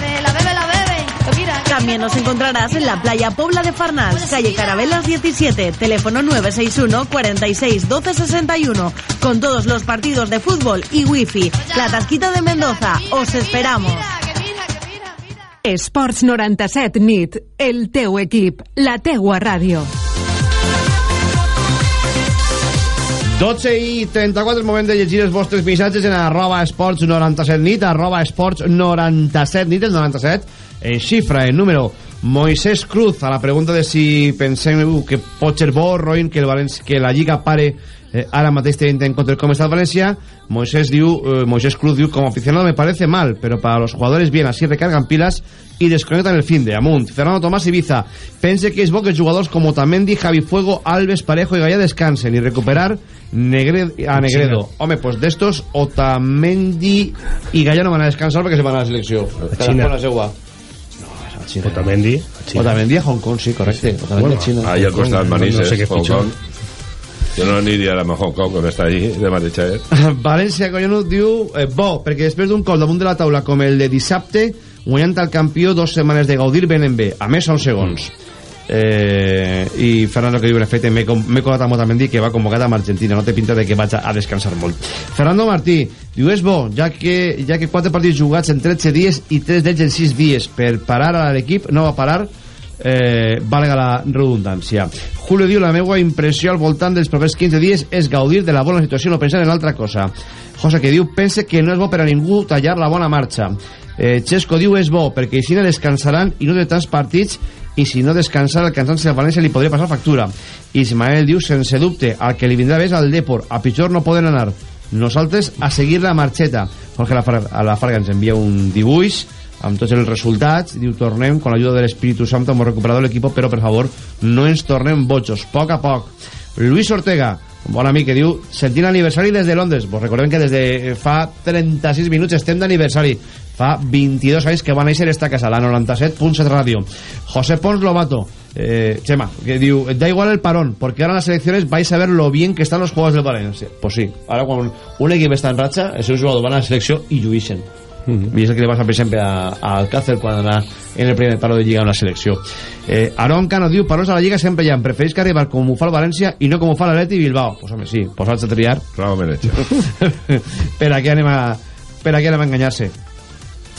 [SPEAKER 7] También nos encontrarás en la playa Pobla de Farnals, calle Carabelas 17, teléfono 961 46 12 61, con todos los partidos de fútbol y wifi. La Tasquita de Mendoza, os esperamos.
[SPEAKER 6] Esports 97 nit, el teu equip, la teua ràdio.
[SPEAKER 2] 12 i 34 moment de llegir els vostres missatges en arroba esports 97 nit arroba esports 97 nit el 97 en xifra, en número. Moisés Cruz a la pregunta de si pensem que pot ser bo Roin que, el València, que la Lliga pare eh, ara mateix en compte com està el València. Moisés, diu, eh, Moisés Cruz diu como aficionado me parece mal pero para los jugadores bien así recargan pilas y desconectan el fin de Amunt Fernando Tomás Ibiza pense que es bo que jugadors como Tamendi, Javi Fuego, Alves, Parejo y Gaya descansen y recuperar Negre a Negredo home, pues d'estos Otamendi i Gaya no van a descansar perquè se van a la selecció
[SPEAKER 13] Xina.
[SPEAKER 2] la seua
[SPEAKER 13] Otamendi
[SPEAKER 2] Otamendi a Hong Kong, sí, correcte Otamendi
[SPEAKER 12] Bueno,
[SPEAKER 2] a Xina
[SPEAKER 12] ahí al costat Manises,
[SPEAKER 13] no sé què
[SPEAKER 12] Hong. Kong. Jo no aniria a la Hong Kong, que m'està allí, de mateixet.
[SPEAKER 2] València collonut diu eh, bo, perquè després d'un col damunt de la taula com el de dissabte guanyant el campió dos setmanes de gaudir venen bé. A més són segons. Eh, i Fernando que diu en efecte m'he com- m'he colat amb Otamendi que va convocat amb Argentina. No té pinta de que vaig a, a descansar molt. Fernando Martí diu és bo ja que, ja que quatre partits jugats en 13 dies i 3 d'ells en 6 dies. Per parar a l'equip no va parar eh, valga la redundància. Julio diu la meva impressió al voltant dels propers 15 dies és gaudir de la bona situació no pensar en altra cosa. José que diu pense que no és bo per a ningú tallar la bona marxa. Eh, Xesco diu és bo perquè així no descansaran i no de tants partits i si no descansar el cansanci al València li podria passar factura. Ismael diu sense dubte al que li vindrà bé és al Depor. A pitjor no poden anar. Nosaltres a seguir la marxeta. Jorge a la Farga ens envia un dibuix amb tots els resultats diu tornem con l'ajuda de l'Espíritu Santo hemos recuperado el equipo però per favor no ens tornem bojos poc a poc. Luis Ortega un bon amic que diu sentint aniversari des de Londres. Vos recordem que des de fa 36 minuts estem d'aniversari. Fa 22 anys que va néixer esta casa la 97.7 ràdio. José Pons Lobato eh, Chema, que diu, da igual el parón porque ahora en las elecciones vais a ver lo bien que están los jugadores del Valencia. Pues sí, ara quan un equip està en ratxa els seus jugadors van a la selecció i lluïxen i és el que li passa per exemple a, a Alcácer quan anà en el primer paro de Lliga en la selecció eh, Aron Cano diu parons a la Lliga sempre hi ha. Prefereix que arribar com ho fa el València i no com ho fa l'Atleti Bilbao. Pues home sí, posats a triar.
[SPEAKER 12] Bravo, Menecho.
[SPEAKER 2] per a què anem a per a què anem a enganyar-se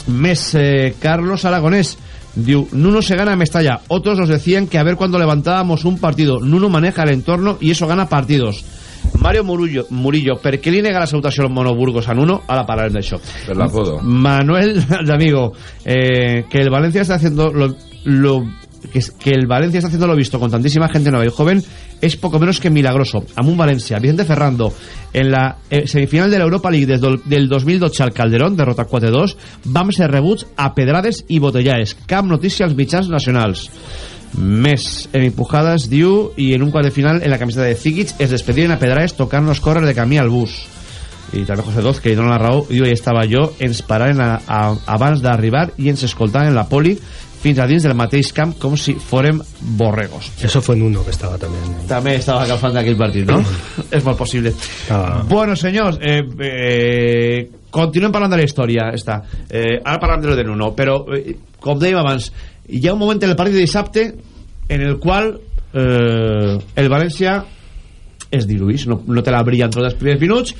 [SPEAKER 2] més eh, Carlos Aragonés diu Nuno se gana a Mestalla. Otros nos decían que a ver cuando levantábamos un partido. Nuno maneja el entorno y eso gana partidos Mario Murillo, Murillo per què li nega la salutació al Monoburgos a Nuno? Ara parlarem d'això
[SPEAKER 12] Per la foto.
[SPEAKER 2] Manuel D'Amigo eh, que el Valencia está haciendo lo, lo- que, el Valencia está haciendo lo visto con tantísima gente nueva y joven es poco menos que milagroso amb un Valencia, Vicente Ferrando en la eh, semifinal de la Europa League des del, del 2012 al Calderón derrota 4-2 vam ser rebuts a pedrades i botellades cap notícia als mitjans nacionals més en empujades diu i en un quart de final en la camiseta de Zigic es despediren a pedrades tocant los córrer de camí al bus i també José Doz que li dona la raó diu ahí estava jo ens pararen a, a, abans d'arribar i ens escoltaven la poli fins a dins del mateix camp com si fórem borregos
[SPEAKER 13] Eso fue en uno que estaba también.
[SPEAKER 2] també estava agafant d'aquell partit, no? és molt possible. Bueno, senyors, eh, eh, continuem parlant de la història, esta. Eh, ara parlem de lo de Nuno, però, eh, com dèiem abans, hi ha un moment en el partit de dissabte en el qual eh, el València es diluís, no, no té la brillant tots els primers minuts,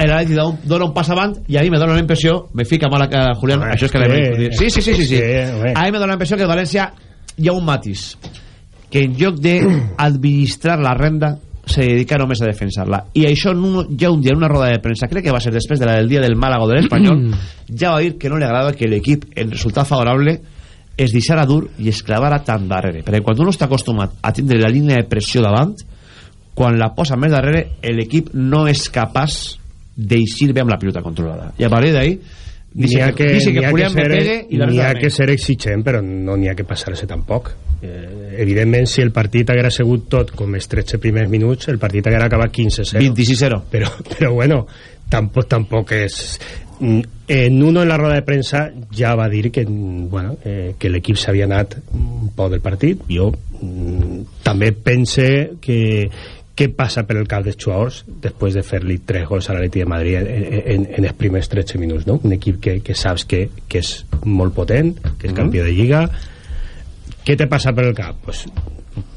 [SPEAKER 2] l'Atleti dona, un- dona un pas avant i a mi me dona la impressió, me fica mal a Julián,
[SPEAKER 13] Home,
[SPEAKER 2] això és que
[SPEAKER 13] que-
[SPEAKER 2] dit. Sí, sí, sí, sí, sí.
[SPEAKER 13] que,
[SPEAKER 2] a mi me dona la impressió que el València hi ha un matís que en lloc d'administrar la renda se dedica només a defensar-la i això no, ja un dia en una roda de premsa crec que va ser després de la del dia del Málaga o de l'Espanyol ja va dir que no li agrada que l'equip en resultat favorable es deixara dur i es clavara tan darrere perquè quan uno està acostumat a tindre la línia de pressió davant quan la posa més darrere l'equip no és capaç d'eixir bé amb la pilota controlada i a partir
[SPEAKER 13] N'hi
[SPEAKER 2] dice
[SPEAKER 13] ha
[SPEAKER 2] que,
[SPEAKER 13] que,
[SPEAKER 2] dice que
[SPEAKER 13] que ser,
[SPEAKER 2] pegue i
[SPEAKER 13] n'hi ha que ser exigent, però no n'hi ha que passar-se tampoc. Eh, evidentment, si el partit haguera sigut tot com els 13 primers minuts, el partit haguera acabat 15-0.
[SPEAKER 2] 26-0.
[SPEAKER 13] Però, però bueno, tampoc, tampoc és... Mm, En uno en la roda de premsa ja va dir que, mm, bueno, eh, que l'equip s'havia anat un poc del partit. Jo mm, també pense que què passa per el cap dels jugadors després de fer-li tres gols a l'Atleti de Madrid en, en, en els primers 13 minuts no? un equip que, que saps que, que és molt potent que és
[SPEAKER 2] Mhm.
[SPEAKER 13] campió de Lliga què te passa per el cap? Pues,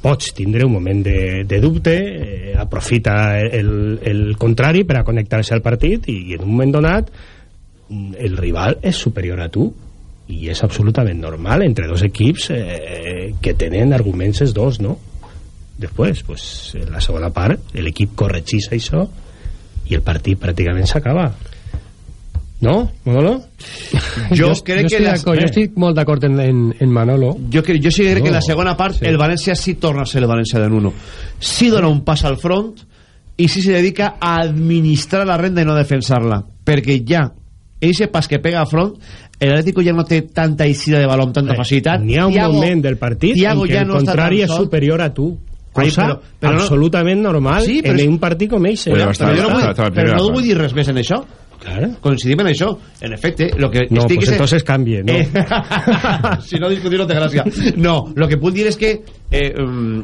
[SPEAKER 13] pots tindre un moment de, de dubte eh, aprofita el, el contrari per a connectar-se al partit i, i en un moment donat el rival és superior a tu i és absolutament normal entre dos equips eh, que tenen arguments els dos, no? Després, pues, en la segona part l'equip corregís això i el partit pràcticament s'acaba no, Manolo?
[SPEAKER 10] Jo, jo crec jo que... La... Jo estic molt d'acord en, en, en Manolo.
[SPEAKER 2] Jo, crec, jo sí crec no. que en la segona part sí. el València sí torna a ser el València de Nuno. Sí dona un pas al front i sí se dedica a administrar la renda i no a defensar-la. Perquè ja, ese pas que pega a front, el Atlético ja no té tanta eixida de baló amb tanta facilitat.
[SPEAKER 13] N'hi ha un Thiago, moment del partit Thiago en què ja el no contrari és superior a tu cosa Ai, però, però absolutament no, normal sí, en un partit com ell
[SPEAKER 2] però, però, no vull, però no vull dir res més en això Claro. Coincidim en això. En efecte, lo que
[SPEAKER 13] no, pues entonces cambie, ¿no? Eh,
[SPEAKER 2] si no discutir no té gràcia. No, lo que puc dir és que eh, um,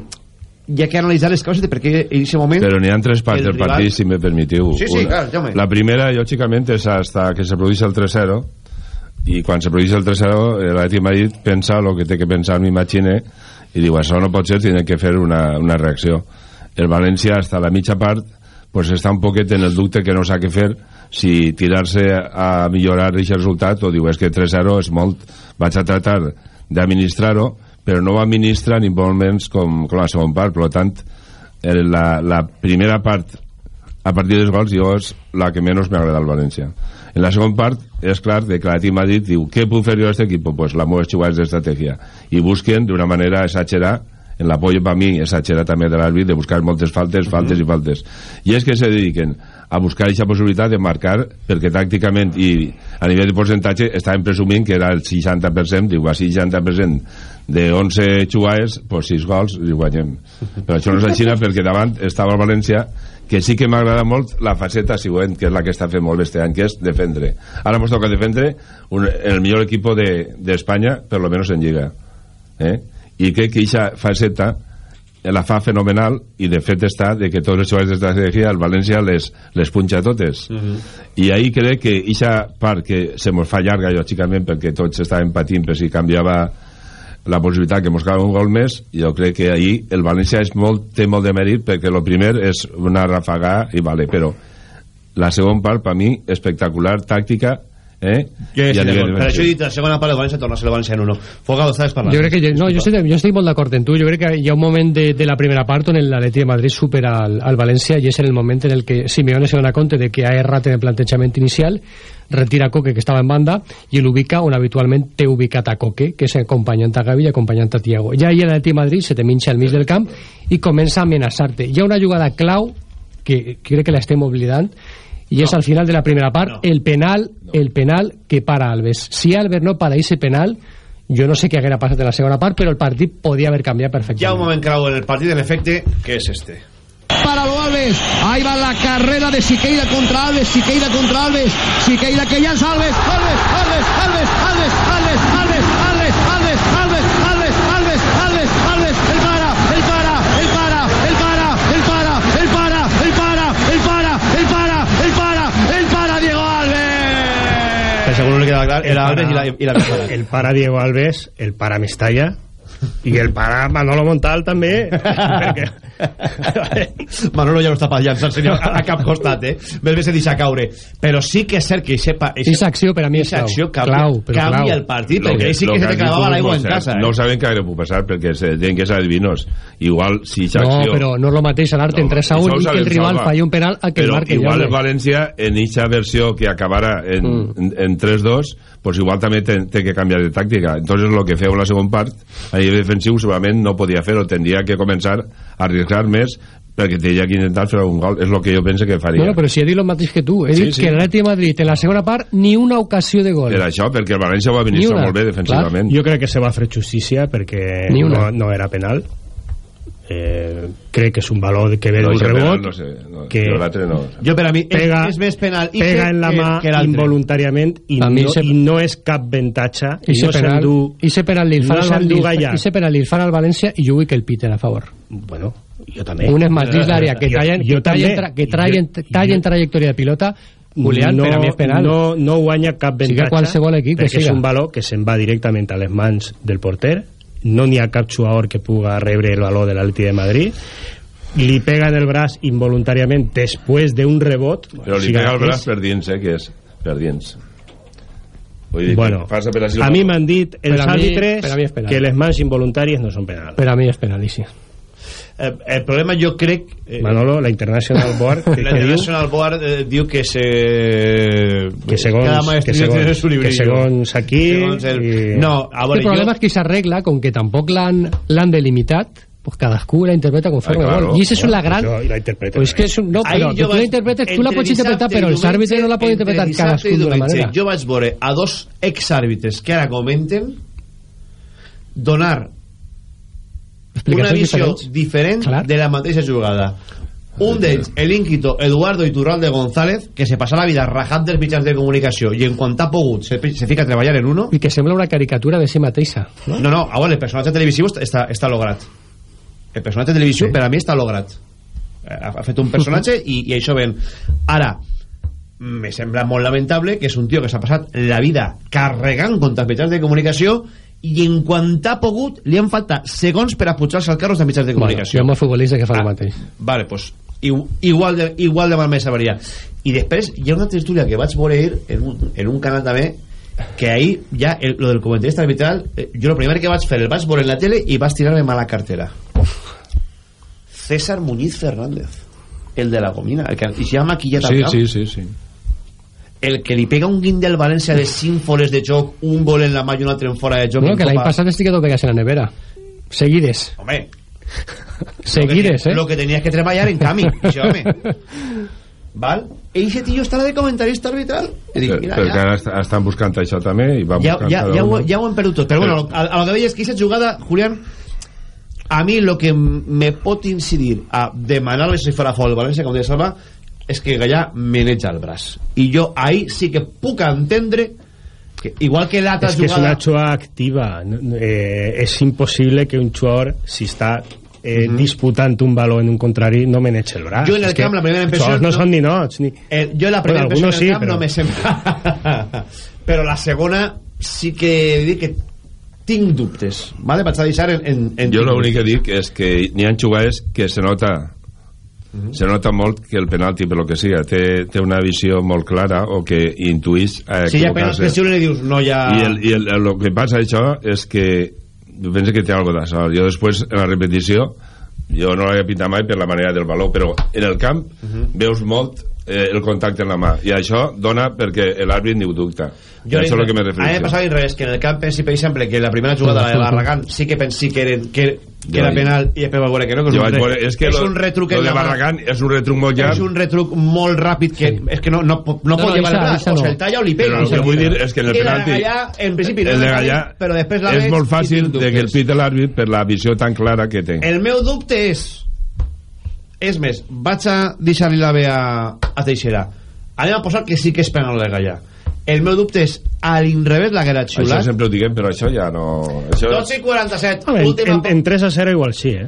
[SPEAKER 2] hi ha que analitzar les causes de per què en aquest moment...
[SPEAKER 12] Però n'hi ha tres parts del rival... partit, si me permitiu.
[SPEAKER 2] Sí, sí, clar,
[SPEAKER 12] La primera, lògicament, és hasta que se produeix el 3-0 i quan se produeix el 3-0 l'Atlètic Madrid pensa el que té que pensar m'imagine i diu això no pot ser, tiene que fer una, una reacció. El València hasta la mitja part pues està un poquet en el dubte que no sap què fer si tirar-se a millorar aquest resultat o diu és que 3-0 és molt vaig a tratar d'administrar-ho però no ho administra ni molt menys com, com la segona part per tant la, la primera part a partir dels gols jo és la que menys m'agrada al València en la segona part és clar de que l'Atlètic Madrid diu què puc fer jo a aquest equip? pues la meva jugada d'estratègia i busquen d'una manera exagerada en l'apoyo per mi exagerat també de l'àrbit de buscar moltes faltes, faltes uh -huh. i faltes i és que se dediquen a buscar aquesta possibilitat de marcar perquè tàcticament i a nivell de percentatge estaven presumint que era el 60% diu, a 60% de 11 jugades, pues 6 gols i guanyem però això no és així perquè davant estava el València que sí que m'agrada molt la faceta següent, que és la que està fent molt bé este any, que és defendre. Ara ens toca defendre un, el millor equip d'Espanya, de, per lo menos en Lliga. Eh? I crec que aquesta faceta la fa fenomenal i de fet està de que tots els jugadors d'estratègia el València les, les punxa totes uh -huh. i ahí crec que aquesta part que se mos fa llarga lògicament perquè tots estaven patint per si canviava la possibilitat que mos caga un gol més jo crec que ahir el València és molt, té molt de mèrit perquè el primer és una rafagà i vale, però la segona part per mi espectacular, tàctica eh?
[SPEAKER 2] Que sí, per això he dit la segona part del València torna a ser el València en uno. Fogado, estaves parlant
[SPEAKER 10] jo crec que, no, jo, estic, jo estic molt d'acord en tu. Jo crec que hi ha un moment de, de la primera part on l'Atleti de Madrid supera al, al València i és en el moment en el que Simeone se dona compte de que ha errat en el plantejament inicial retira Coque que estava en banda i l'ubica on habitualment té ubicat a Coque que és acompanyant a Gavi i acompanyant a Tiago ja ahir l'Atleti de Madrid se te minxa al mig del camp i comença a amenaçar-te. Hi ha una jugada clau que crec que l'estem oblidant y es al final de la primera parte el penal el penal que para Alves si Alves no para ese penal yo no sé què haguera passat en la segunda part Pero el partido podía haber cambiado
[SPEAKER 2] perfectamente. Ya un moment clau en el partido en efecto, que es este
[SPEAKER 14] para lo Alves. Ahí va la carrera de Siqueira contra Alves, Siqueira contra Alves, Siqueira que ya es Alves, Alves, Alves, Alves, Alves, Alves, Alves.
[SPEAKER 2] Seguro le queda claro, el Alves y la, y la
[SPEAKER 13] El para Diego Alves, el para Mestalla i el para Manolo Montal també perquè
[SPEAKER 2] Manolo ja no està per llançar senyor a, a cap costat eh? més bé se deixa caure però sí que és cert que sepa
[SPEAKER 10] aquesta acció per a mi és clau,
[SPEAKER 2] acció canvia, clau, canvia clau. el partit lo perquè que, sí que, que se te clavava l'aigua en casa
[SPEAKER 12] eh? no saben què pot passar perquè se diuen que és adivinos igual si
[SPEAKER 10] aquesta no, acció però no és el mateix anar-te no, en 3 a 1 i que el rival falli un penal a que
[SPEAKER 12] però
[SPEAKER 10] el marque
[SPEAKER 12] igual el València en aquesta versió que acabarà en, mm. en, en 3-2 pues igual també té, té que canviar de tàctica entonces lo que feu la segona part a nivell defensiu segurament no podia fer o tendria que començar a arriesgar més perquè tenia que intentar fer un gol és el que jo penso que faria.
[SPEAKER 10] Bueno, però si he dit el mateix que tu he sí, dit sí. que l'Atleti de Madrid en la segona part ni una ocasió de gol.
[SPEAKER 12] Per això, perquè el València va venir molt bé defensivament.
[SPEAKER 13] Clar. jo crec que se va fer justícia perquè no, no era penal eh, crec que és un valor que ve no, d'un rebot
[SPEAKER 12] no sé, no, que no.
[SPEAKER 2] jo per a mi
[SPEAKER 13] pega,
[SPEAKER 2] és, és més penal
[SPEAKER 13] i pega en la mà que, que involuntàriament i no, se... i no és cap avantatge
[SPEAKER 10] i, i no s'endú i se penal li fan no al, i se penal li fan al València i jo vull que el piten a favor.
[SPEAKER 13] Bueno, jo també.
[SPEAKER 10] Un és més dins l'àrea que tallen, jo, jo que tallen, que tallen, tallen trajectòria de pilota Julián, no, per a mi és penal.
[SPEAKER 13] No, no guanya cap avantatge
[SPEAKER 10] qualsevol equip
[SPEAKER 13] perquè és un valor que se'n va directament a les mans del porter no n'hi ha cap jugador que puga rebre el valor de l'Atleti de Madrid. Li pega en el braç involuntàriament després d'un rebot.
[SPEAKER 12] Però li pega el braç per dins eh, que és per dins. Vull dir
[SPEAKER 13] bueno,
[SPEAKER 12] que passa per
[SPEAKER 13] a mi m'han dit els àrbitres
[SPEAKER 10] és
[SPEAKER 13] que les mans involuntàries no són penal
[SPEAKER 10] Per a mi és penalíssim.
[SPEAKER 2] Eh, el problema jo crec... Eh,
[SPEAKER 13] Manolo, la International Board que,
[SPEAKER 2] la
[SPEAKER 13] que diu
[SPEAKER 2] International Board eh, diu que se...
[SPEAKER 13] que segons,
[SPEAKER 2] Cada
[SPEAKER 13] que
[SPEAKER 2] maestría
[SPEAKER 13] segons,
[SPEAKER 2] tiene su
[SPEAKER 13] que segons aquí
[SPEAKER 2] Segons el-
[SPEAKER 13] i-
[SPEAKER 2] No, a
[SPEAKER 10] el
[SPEAKER 2] veure,
[SPEAKER 10] problema
[SPEAKER 2] jo...
[SPEAKER 10] és que s'arregla com que tampoc l'han delimitat pues cadascú la interpreta conforme
[SPEAKER 12] Ah, claro.
[SPEAKER 10] vol. I esa és la gran...
[SPEAKER 13] Això, la interpreten
[SPEAKER 10] Pues que és un, no, però que tu la
[SPEAKER 2] vaig-
[SPEAKER 10] interpretes, tu la pots interpretar, però els àrbitres no la poden interpretar cadascú d'una manera.
[SPEAKER 2] Jo vaig veure a dos exàrbitres que ara comenten donar una visió diferent
[SPEAKER 10] Clar.
[SPEAKER 2] de la mateixa jugada. Un d'ells, el ínclito Eduardo Iturralde González, que se passa la vida rajant dels mitjans de comunicació i en quan ha pogut se, se fica a treballar en uno.
[SPEAKER 10] I que sembla una caricatura de si mateixa. No?
[SPEAKER 2] No, no, a veure, el personatge televisiu està, està, està lograt. El personatge televisiu sí. per a mi està lograt. Eh, Ha, ha fet un personatge i, i això ven. Ara, me sembla molt lamentable que és un tio que s'ha passat la vida carregant contra els mitjans de comunicació i en quan ha pogut li han faltat segons per a pujar-se al carro dels mitjans de
[SPEAKER 10] Bueno, hi
[SPEAKER 2] comunicació.
[SPEAKER 10] ha molts futbolistes que fan
[SPEAKER 2] Ah,
[SPEAKER 10] el mateix.
[SPEAKER 2] Vale, pues igu- igual de, igual de mal me sabria. I després hi ha una tertúlia que vaig veure en un, en un canal també que ahí ja el, lo del comentarista arbitral eh, jo el primer que vaig fer el vaig veure en la tele i vaig tirar-me mala cartera César Muñiz Fernández el de la gomina el que i se llama maquillat al
[SPEAKER 12] sí, sí, sí, sí.
[SPEAKER 2] El que li pega un guin del València de 5 foles de joc un gol en la mà i un altre en fora de joc
[SPEAKER 10] No, que l'any passat estic que pegas en la nevera. Seguides.
[SPEAKER 2] home
[SPEAKER 10] Seguides,
[SPEAKER 2] lo que,
[SPEAKER 10] eh?
[SPEAKER 2] lo que tenías que treballar en Cami això, home val? i ese tío estarà de comentarista arbitral i dic, mira,
[SPEAKER 12] perquè
[SPEAKER 2] ja,
[SPEAKER 12] ara est- estan buscant això també i van
[SPEAKER 2] ja,
[SPEAKER 12] buscant
[SPEAKER 2] ja, ja, ho, ja ho hem perdut tot però bueno, a, a lo que veia és que aquesta jugada Julián a mi lo que me pot incidir a demanar-li si farà fora el València com deia Salva és que Gallà meneja el braç. I jo ahí sí que puc entendre que, igual que l'altra
[SPEAKER 13] és que és
[SPEAKER 2] jugada
[SPEAKER 13] una jugada activa. Eh, és impossible que un jugador si està eh, disputant un baló en un contrari no meneja el braç.
[SPEAKER 2] Jo en el
[SPEAKER 13] És
[SPEAKER 2] camp, la primera impressió,
[SPEAKER 13] no,
[SPEAKER 2] no-
[SPEAKER 13] són ni nots ni...
[SPEAKER 2] Eh, jo la primera
[SPEAKER 13] Bueno,
[SPEAKER 2] impressió del
[SPEAKER 13] sí,
[SPEAKER 2] camp
[SPEAKER 13] però-
[SPEAKER 2] no me sembla però la segona sí que dic que tinc dubtes vale? vaig a deixar en, en, en
[SPEAKER 12] Jo l'únic que dic és que n'hi ha jugades que se nota se nota molt que el penalti per lo que siga té, té una visió molt clara o que intuïs a
[SPEAKER 2] si hi ha penes que
[SPEAKER 12] equivocar-se
[SPEAKER 2] xiulen i dius no hi ha...
[SPEAKER 12] i el, i el, el, que passa això és que jo penso que té alguna cosa d'això. Jo després en la repetició jo no l'havia pintat mai per la manera del baló però en el camp veus molt eh, el contacte en la mà. I això dona perquè l'àrbit ni ho dubta. I això és el que me
[SPEAKER 2] a mi me
[SPEAKER 12] refereixo
[SPEAKER 2] passava al revés que en el camp pensi per exemple que la primera jugada la de Barragán sí que pensi que, era, que, que
[SPEAKER 12] Jo
[SPEAKER 2] era penal i després vaig veure que no que és,
[SPEAKER 12] jo
[SPEAKER 2] un,
[SPEAKER 12] vaig
[SPEAKER 2] re-
[SPEAKER 12] veure, és que
[SPEAKER 2] és
[SPEAKER 12] lo,
[SPEAKER 2] un retruc
[SPEAKER 12] lo de. Barragán és un retruc molt llarg.
[SPEAKER 2] És un retruc molt ràpid que és que no, no, no, no pot
[SPEAKER 10] no,
[SPEAKER 2] llevar el braç o se'l talla o li pega.
[SPEAKER 12] Però el que vull dir és que en el
[SPEAKER 2] I la
[SPEAKER 12] penalti-
[SPEAKER 2] Gallà, en principi no
[SPEAKER 12] el de
[SPEAKER 2] la
[SPEAKER 12] Gallà
[SPEAKER 2] però després la
[SPEAKER 12] és molt fàcil de que el
[SPEAKER 2] dubtes.
[SPEAKER 12] pita l'àrbit per la visió tan clara que té.
[SPEAKER 2] El meu dubte és... És més, vaig a deixar-li la ve a, a Teixeira. Anem a posar que sí que és penal de Gallà. El meu dubte és, a l'inrevés l'haguera
[SPEAKER 12] això
[SPEAKER 2] xiulat.
[SPEAKER 12] sempre ho diguem però això ja no això...
[SPEAKER 2] 12 i 47.
[SPEAKER 13] Home, en,
[SPEAKER 2] última...
[SPEAKER 13] en, en 3 a 0 igual sí eh?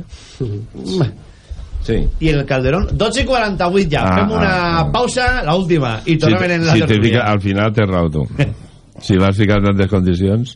[SPEAKER 12] sí.
[SPEAKER 2] I en el Calderón, 12 i 48 ja.
[SPEAKER 12] Ah,
[SPEAKER 2] Fem una
[SPEAKER 12] ah, ah.
[SPEAKER 2] pausa, la última, i
[SPEAKER 12] si,
[SPEAKER 2] tornem en la
[SPEAKER 12] si te
[SPEAKER 2] tertúlia.
[SPEAKER 12] al final té raó tu si vas ficar tantes condicions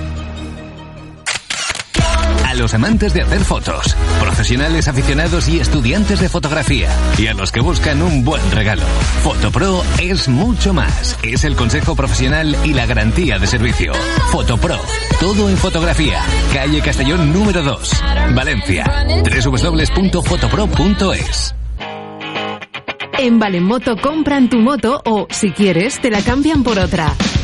[SPEAKER 8] A los amantes de hacer fotos, profesionales aficionados y estudiantes de fotografía, y a los que buscan un buen regalo. Fotopro es mucho más. Es el consejo profesional y la garantía de servicio. Fotopro, todo en fotografía. Calle Castellón número 2, Valencia. www.fotopro.es.
[SPEAKER 6] En Valenmoto compran tu moto o, si quieres, te la cambian por otra.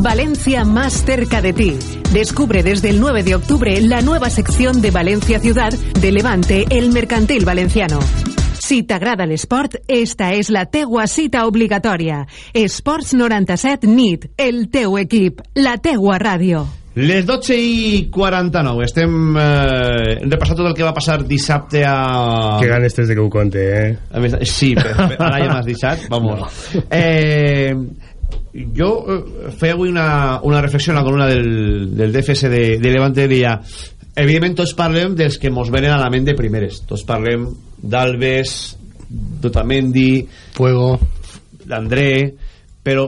[SPEAKER 6] Valencia más cerca de ti. Descubre desde el 9 de octubre la nueva sección de Valencia Ciudad de Levante, el Mercantil Valenciano. Si t'agrada l'esport, esta és la teua cita obligatòria. Esports 97 NIT, el teu equip, la teua ràdio.
[SPEAKER 2] Les 12 i 49 estem eh, repassant tot el que va passar dissabte a...
[SPEAKER 13] Que ganes tens de que ho conte, eh?
[SPEAKER 2] A més, sí, però, ara ja m'has deixat, vamos. No. Eh, jo eh, feia avui una, una reflexió en la columna del, del DFS de, de Levante deia evidentment tots parlem dels que mos venen a la ment de primeres. Tots parlem d'Alves Dotamendi
[SPEAKER 10] Fuego.
[SPEAKER 2] d'André però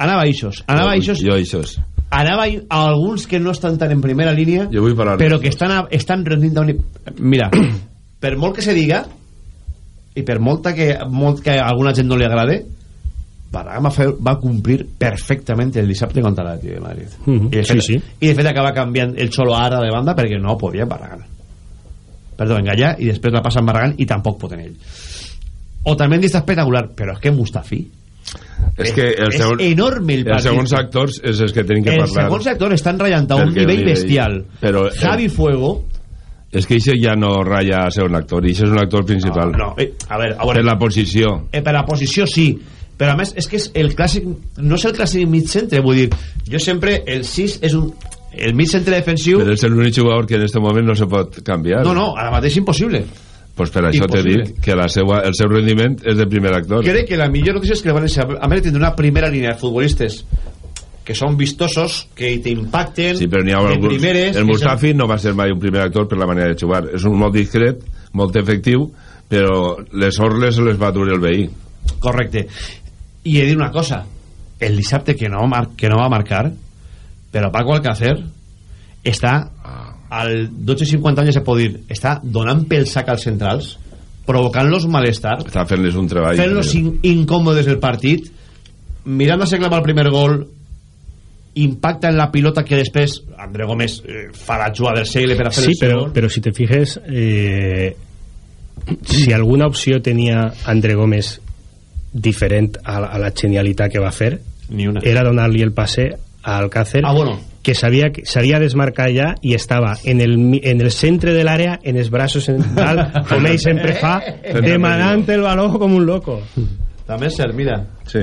[SPEAKER 2] anava a eixos anava a eixos.
[SPEAKER 12] jo a eixos.
[SPEAKER 2] Anava a alguns que no estan tan en primera línia
[SPEAKER 12] jo vull parlar
[SPEAKER 2] però que estan, a, estan rendint un... mira per molt que se diga i per molta que, molt que a alguna gent no li agrade Barragán va, fer, va complir perfectament el dissabte contra l'Atlètic de Madrid.
[SPEAKER 13] Uh -huh.
[SPEAKER 2] I, de fet,
[SPEAKER 13] sí, sí.
[SPEAKER 2] i de fet acaba canviant el Xolo ara de banda perquè no podia Barragán perdó, Engallà i després la passa en Barragán i tampoc pot en ell Otamendi està espectacular però és que Mustafi
[SPEAKER 12] és que el
[SPEAKER 2] és
[SPEAKER 12] segon,
[SPEAKER 2] enorme el
[SPEAKER 12] els
[SPEAKER 2] partit.
[SPEAKER 12] segons actors és els que tenim que
[SPEAKER 2] els
[SPEAKER 12] parlar.
[SPEAKER 2] segons actors estan ratllant a un nivell
[SPEAKER 12] el nivell-
[SPEAKER 2] bestial.
[SPEAKER 12] però, eh,
[SPEAKER 2] Javi Fuego
[SPEAKER 12] és que això ja no ratlla a ser un actor i això és un actor principal.
[SPEAKER 2] No, eh, a veure, a veure.
[SPEAKER 12] Per la posició.
[SPEAKER 2] Eh, per la posició sí però a més és que és el clàssic no és el clàssic mig centre vull dir, jo sempre el 6 és un el mig centre defensiu
[SPEAKER 12] però és l'únic jugador que en aquest moment no se pot canviar.
[SPEAKER 2] No, no, ara mateix impossible.
[SPEAKER 12] Pues per això t'he dit que la seua, el seu rendiment és de primer actor.
[SPEAKER 2] Crec que la millor notícia és que el València a més de tindre una primera línia de futbolistes que són vistosos, que t'impacten
[SPEAKER 12] Sí, però n'hi ha alguns...
[SPEAKER 2] primeres
[SPEAKER 12] el Mustafi no va ser mai un primer actor per la manera de jugar. És un molt discret, molt efectiu, però les orles les va dur el veí.
[SPEAKER 2] correcte i he dit una cosa el dissabte que no, mar que no va marcar però Paco Alcácer està al 12.50 anys se pot dir està donant pel sac als centrals provocant-los malestar
[SPEAKER 12] Està fent-les un treball.
[SPEAKER 2] fent-los in incòmodes el partit mirant a ser clavar el primer gol impacta en la pilota que després André Gómez eh, fa la jugada del segle per a fer
[SPEAKER 13] Sí,
[SPEAKER 2] el
[SPEAKER 13] pero,
[SPEAKER 2] segon
[SPEAKER 13] pero si te fijes, eh, si alguna opció tenia André Gómez diferent a, la- a la genialitat que va fer,
[SPEAKER 2] Ni una.
[SPEAKER 13] era donar-li el passe a Alcácer,
[SPEAKER 2] Ah, bueno.
[SPEAKER 13] que sabia que s'havia desmarcat ja i estava en el, mi- en el centre de l'àrea, en els braços central, com ell sempre fa, demanant el valor com un loco.
[SPEAKER 2] també és cert, mira
[SPEAKER 12] sí.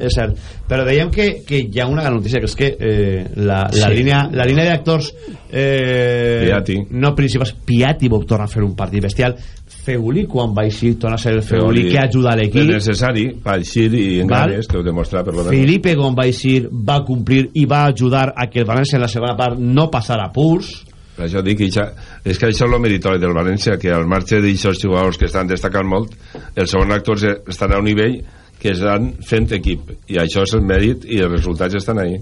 [SPEAKER 2] És cert, però dèiem que, que hi ha una gran notícia que és que eh, la, la
[SPEAKER 13] Sí.
[SPEAKER 2] línia, la línia d'actors eh,
[SPEAKER 12] Piatti.
[SPEAKER 2] no principals Piatti va tornar a fer un partit bestial Feuli quan va eixir torna a ser el Feuli que ajuda a
[SPEAKER 12] És
[SPEAKER 2] l'equip
[SPEAKER 12] necessari per eixir i en
[SPEAKER 2] Val.
[SPEAKER 12] ganes, que ho demostra per lo menos.
[SPEAKER 2] Felipe quan va eixir va complir i va ajudar a que el València en la segona part no passara purs
[SPEAKER 12] Per això dic que això, és que això és el meritori del València, que al marge d'aixòs jugadors que estan destacant molt, els segons actors estan a un nivell que estan fent equip, i això és el mèrit i els resultats estan ahí.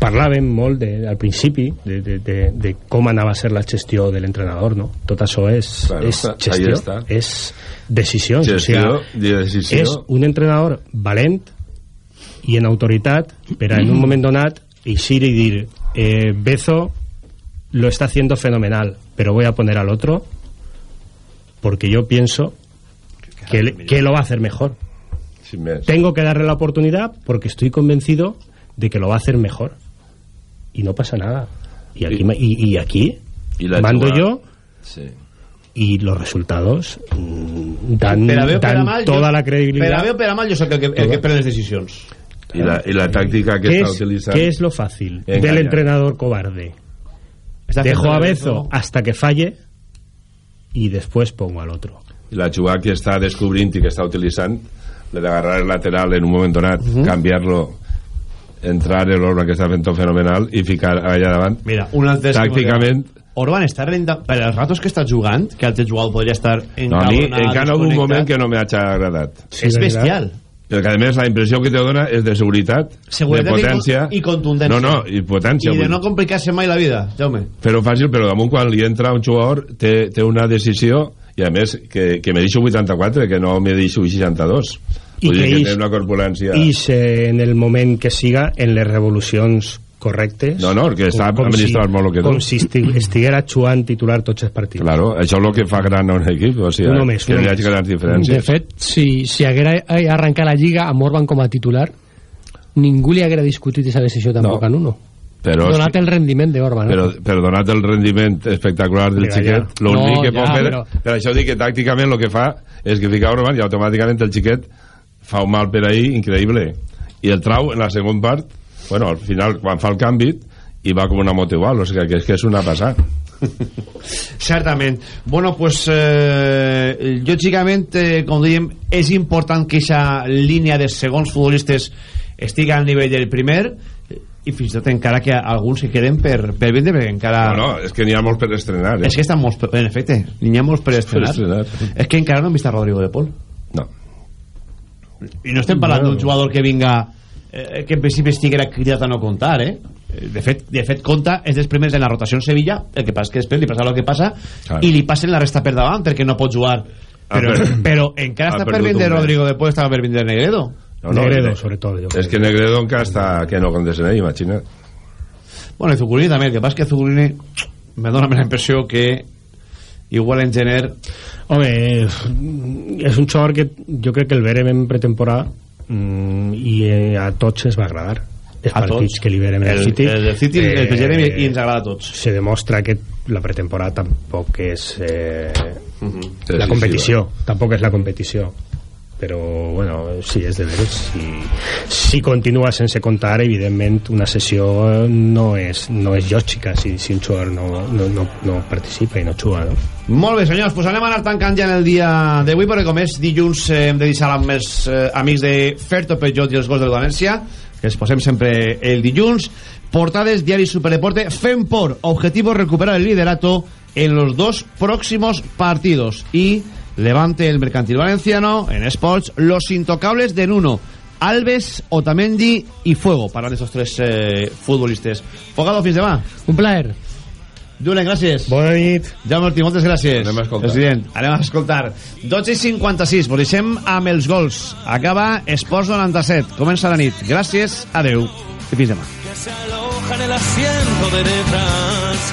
[SPEAKER 13] Parlàvem molt de, al principi de, de, de, de com anava a ser la gestió de l'entrenador, no? Tot això és,
[SPEAKER 12] Claro,
[SPEAKER 13] és gestió,
[SPEAKER 12] està.
[SPEAKER 13] és decisions.
[SPEAKER 12] Gestió
[SPEAKER 13] o sigui,
[SPEAKER 12] decisió.
[SPEAKER 13] és un entrenador valent i en autoritat per a en un moment donat eixir i dir eh, Bezo lo está haciendo fenomenal pero voy a poner al otro porque yo pienso que, que lo va a hacer mejor. Tengo que darle la oportunidad porque estoy convencido de que lo va a hacer mejor y no pasa nada y aquí, y, y aquí
[SPEAKER 12] Y la
[SPEAKER 13] mando
[SPEAKER 12] jugada-
[SPEAKER 13] yo
[SPEAKER 12] Sí.
[SPEAKER 13] y los resultados mm, dan,
[SPEAKER 2] mal
[SPEAKER 13] toda la credibilidad
[SPEAKER 2] bé o per a mal jo soc el que, el que pren les decisions
[SPEAKER 12] I la, i la tàctica que
[SPEAKER 13] ¿Qué
[SPEAKER 12] està
[SPEAKER 13] es,
[SPEAKER 12] utilitzant...
[SPEAKER 13] qué es lo fácil
[SPEAKER 12] Engañar.
[SPEAKER 13] del entrenador cobarde?
[SPEAKER 2] Está
[SPEAKER 13] Dejo a Bezo. hasta que falle y después pongo al otro.
[SPEAKER 12] I la jugada que està descobrint i que està utilitzant, la d'agarrar el lateral en un moment donat,
[SPEAKER 2] Mhm.
[SPEAKER 12] canviar-lo, entrar en l'Orban que està fent tot fenomenal i ficar allà davant.
[SPEAKER 2] mira, un altre
[SPEAKER 12] Tàcticament,
[SPEAKER 2] Orban està rendint per als ratos que està jugant que altre jugador podria estar
[SPEAKER 12] no, a mi encara no un moment que no m'ha agradat.
[SPEAKER 2] és bestial
[SPEAKER 12] perquè a més la impressió que te dona és de seguretat,
[SPEAKER 2] Seguretat
[SPEAKER 12] de potència
[SPEAKER 2] i, contundència.
[SPEAKER 12] no, no, i potència
[SPEAKER 2] I de no complicar-se mai la vida, Jaume.
[SPEAKER 12] fer-ho fàcil, però damunt quan li entra un jugador té, té una decisió i a més que, que me deixo 84 que no me deixo 62
[SPEAKER 13] I
[SPEAKER 12] vull
[SPEAKER 13] que
[SPEAKER 12] dir que té una corpulència
[SPEAKER 13] ix en el moment que siga en les revolucions correctes
[SPEAKER 12] No, no, que està administrat molt el que
[SPEAKER 13] com si esti- estiguera jugant titular tots els partits.
[SPEAKER 12] Claro, això és el que fa gran a un equip o sigui,
[SPEAKER 13] Uno més,
[SPEAKER 12] que
[SPEAKER 13] uno
[SPEAKER 12] no hi hagi grans diferències.
[SPEAKER 10] De fet, si, si haguera eh, arrencat la Lliga amb Orban com a titular, ningú li haguera discutit aquesta decisió tampoc
[SPEAKER 12] No.
[SPEAKER 10] a Nuno.
[SPEAKER 12] Però,
[SPEAKER 10] Donat el rendiment d'Orban.
[SPEAKER 12] però,
[SPEAKER 10] eh?
[SPEAKER 12] però donat el rendiment espectacular del
[SPEAKER 10] Mira,
[SPEAKER 12] xiquet
[SPEAKER 10] ja.
[SPEAKER 12] l'únic
[SPEAKER 10] No,
[SPEAKER 12] que pot
[SPEAKER 10] ja,
[SPEAKER 12] fer
[SPEAKER 10] però-
[SPEAKER 12] per això dic que tàcticament el que fa és que fica Orban i automàticament el xiquet fa un mal per ahir increïble i el trau en la segona part bueno, al final quan fa el canvi i va com una moto igual, o sigui que és que és una passada
[SPEAKER 2] Certament. Bueno, pues, eh, lògicament, eh, com dèiem, és important que aquesta línia de segons futbolistes estigui al nivell del primer i fins i tot encara que alguns se queden per, per vendre, perquè encara...
[SPEAKER 12] no, no, és que n'hi ha molts per estrenar eh?
[SPEAKER 2] És que estan molts, per- en efecte, n'hi ha molts per estrenar.
[SPEAKER 12] estrenar.
[SPEAKER 2] És que encara no hem vist a Rodrigo de Pol.
[SPEAKER 12] No.
[SPEAKER 2] I no estem parlant
[SPEAKER 13] Bueno.
[SPEAKER 2] d'un jugador que vinga eh, que en principi estiguera cridat a no comptar, eh? De fet, de fet, compta, és dels primers en la rotació en Sevilla, el que passa que després li passa el que passa
[SPEAKER 12] Claro.
[SPEAKER 2] i li passen la resta per davant perquè no pot jugar. Però,
[SPEAKER 12] Ha per-
[SPEAKER 2] però encara està per vendre. Rodrigo de Pol, estava per vendre Negredo.
[SPEAKER 12] No, no,
[SPEAKER 13] Negredo,
[SPEAKER 12] eh,
[SPEAKER 13] sobretot jo
[SPEAKER 12] és que Negredo encara està que no condescena, imagina.
[SPEAKER 2] Bueno, i Zuculini també, el que passa que Zuculini me dona la impressió que igual en gener
[SPEAKER 13] Home, és un xor que jo crec que el verem en pretemporada mm, i eh, a tots ens va agradar. Els
[SPEAKER 2] A
[SPEAKER 13] partits
[SPEAKER 2] tots.
[SPEAKER 13] que li verem en el,
[SPEAKER 2] El-
[SPEAKER 13] City.
[SPEAKER 2] el del City el veiem i- i ens agrada a tots.
[SPEAKER 13] se demostra que la pretemporada tampoc és eh, la
[SPEAKER 12] Decisiva.
[SPEAKER 13] competició tampoc és la competició però bueno, sí, és de veres si, si continua sense comptar evidentment una sessió no és, no és lògica si, si un jugador no, no, no, no participa i no juga no?
[SPEAKER 2] Molt bé, senyors, pues anem a anar tancant ja en el dia d'avui, perquè com és dilluns eh, hem de deixar amb els eh, amics de Ferto Peugeot i els gols del València, que els posem sempre el dilluns. Portades, diari Superdeporte, fem por. Objetivo recuperar el liderato en los dos próximos partidos. Y Levante el Mercantil Valenciano, en Sports, los intocables de Nuno. Alves, Otamendi y Fuego, para esos tres eh, futbolistes. Fogado, fins demà.
[SPEAKER 10] Un plaer.
[SPEAKER 2] Julen, gràcies.
[SPEAKER 13] Bona nit.
[SPEAKER 2] Jaume Ortí, moltes gràcies.
[SPEAKER 12] Anem a escoltar.
[SPEAKER 2] President, anem a escoltar. 12 i 56, pues deixem amb els gols. Acaba Esports 97. Comença la nit. Gràcies, adeu i fins demà.
[SPEAKER 15] que se aloja en el asiento de detrás,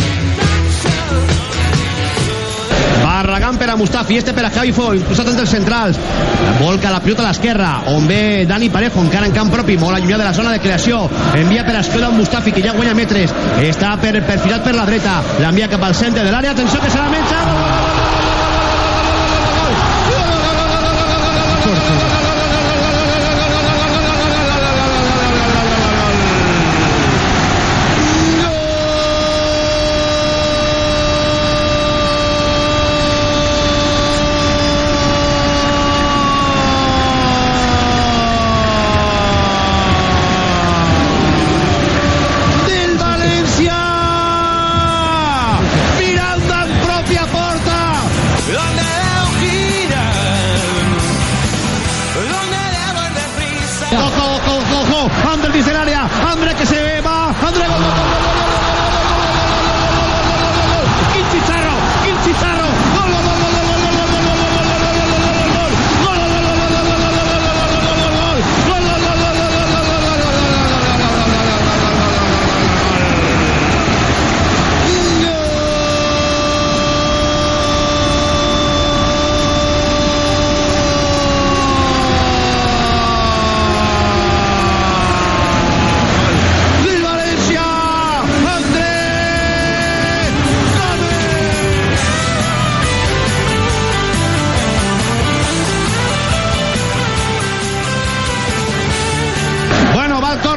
[SPEAKER 14] Barragán per a Mustafi, este per a Javi Fo, impulsat entre els centrals. Volca la pilota a l'esquerra, on ve Dani Parejo, encara en camp propi, molt allunyat de la zona de creació. Envia per a Escola Mustafi, que ja guanya metres. Està per, perfilat per la dreta, l'envia cap al centre de l'àrea, atenció que se la menja. Gol, gol, gol, gol,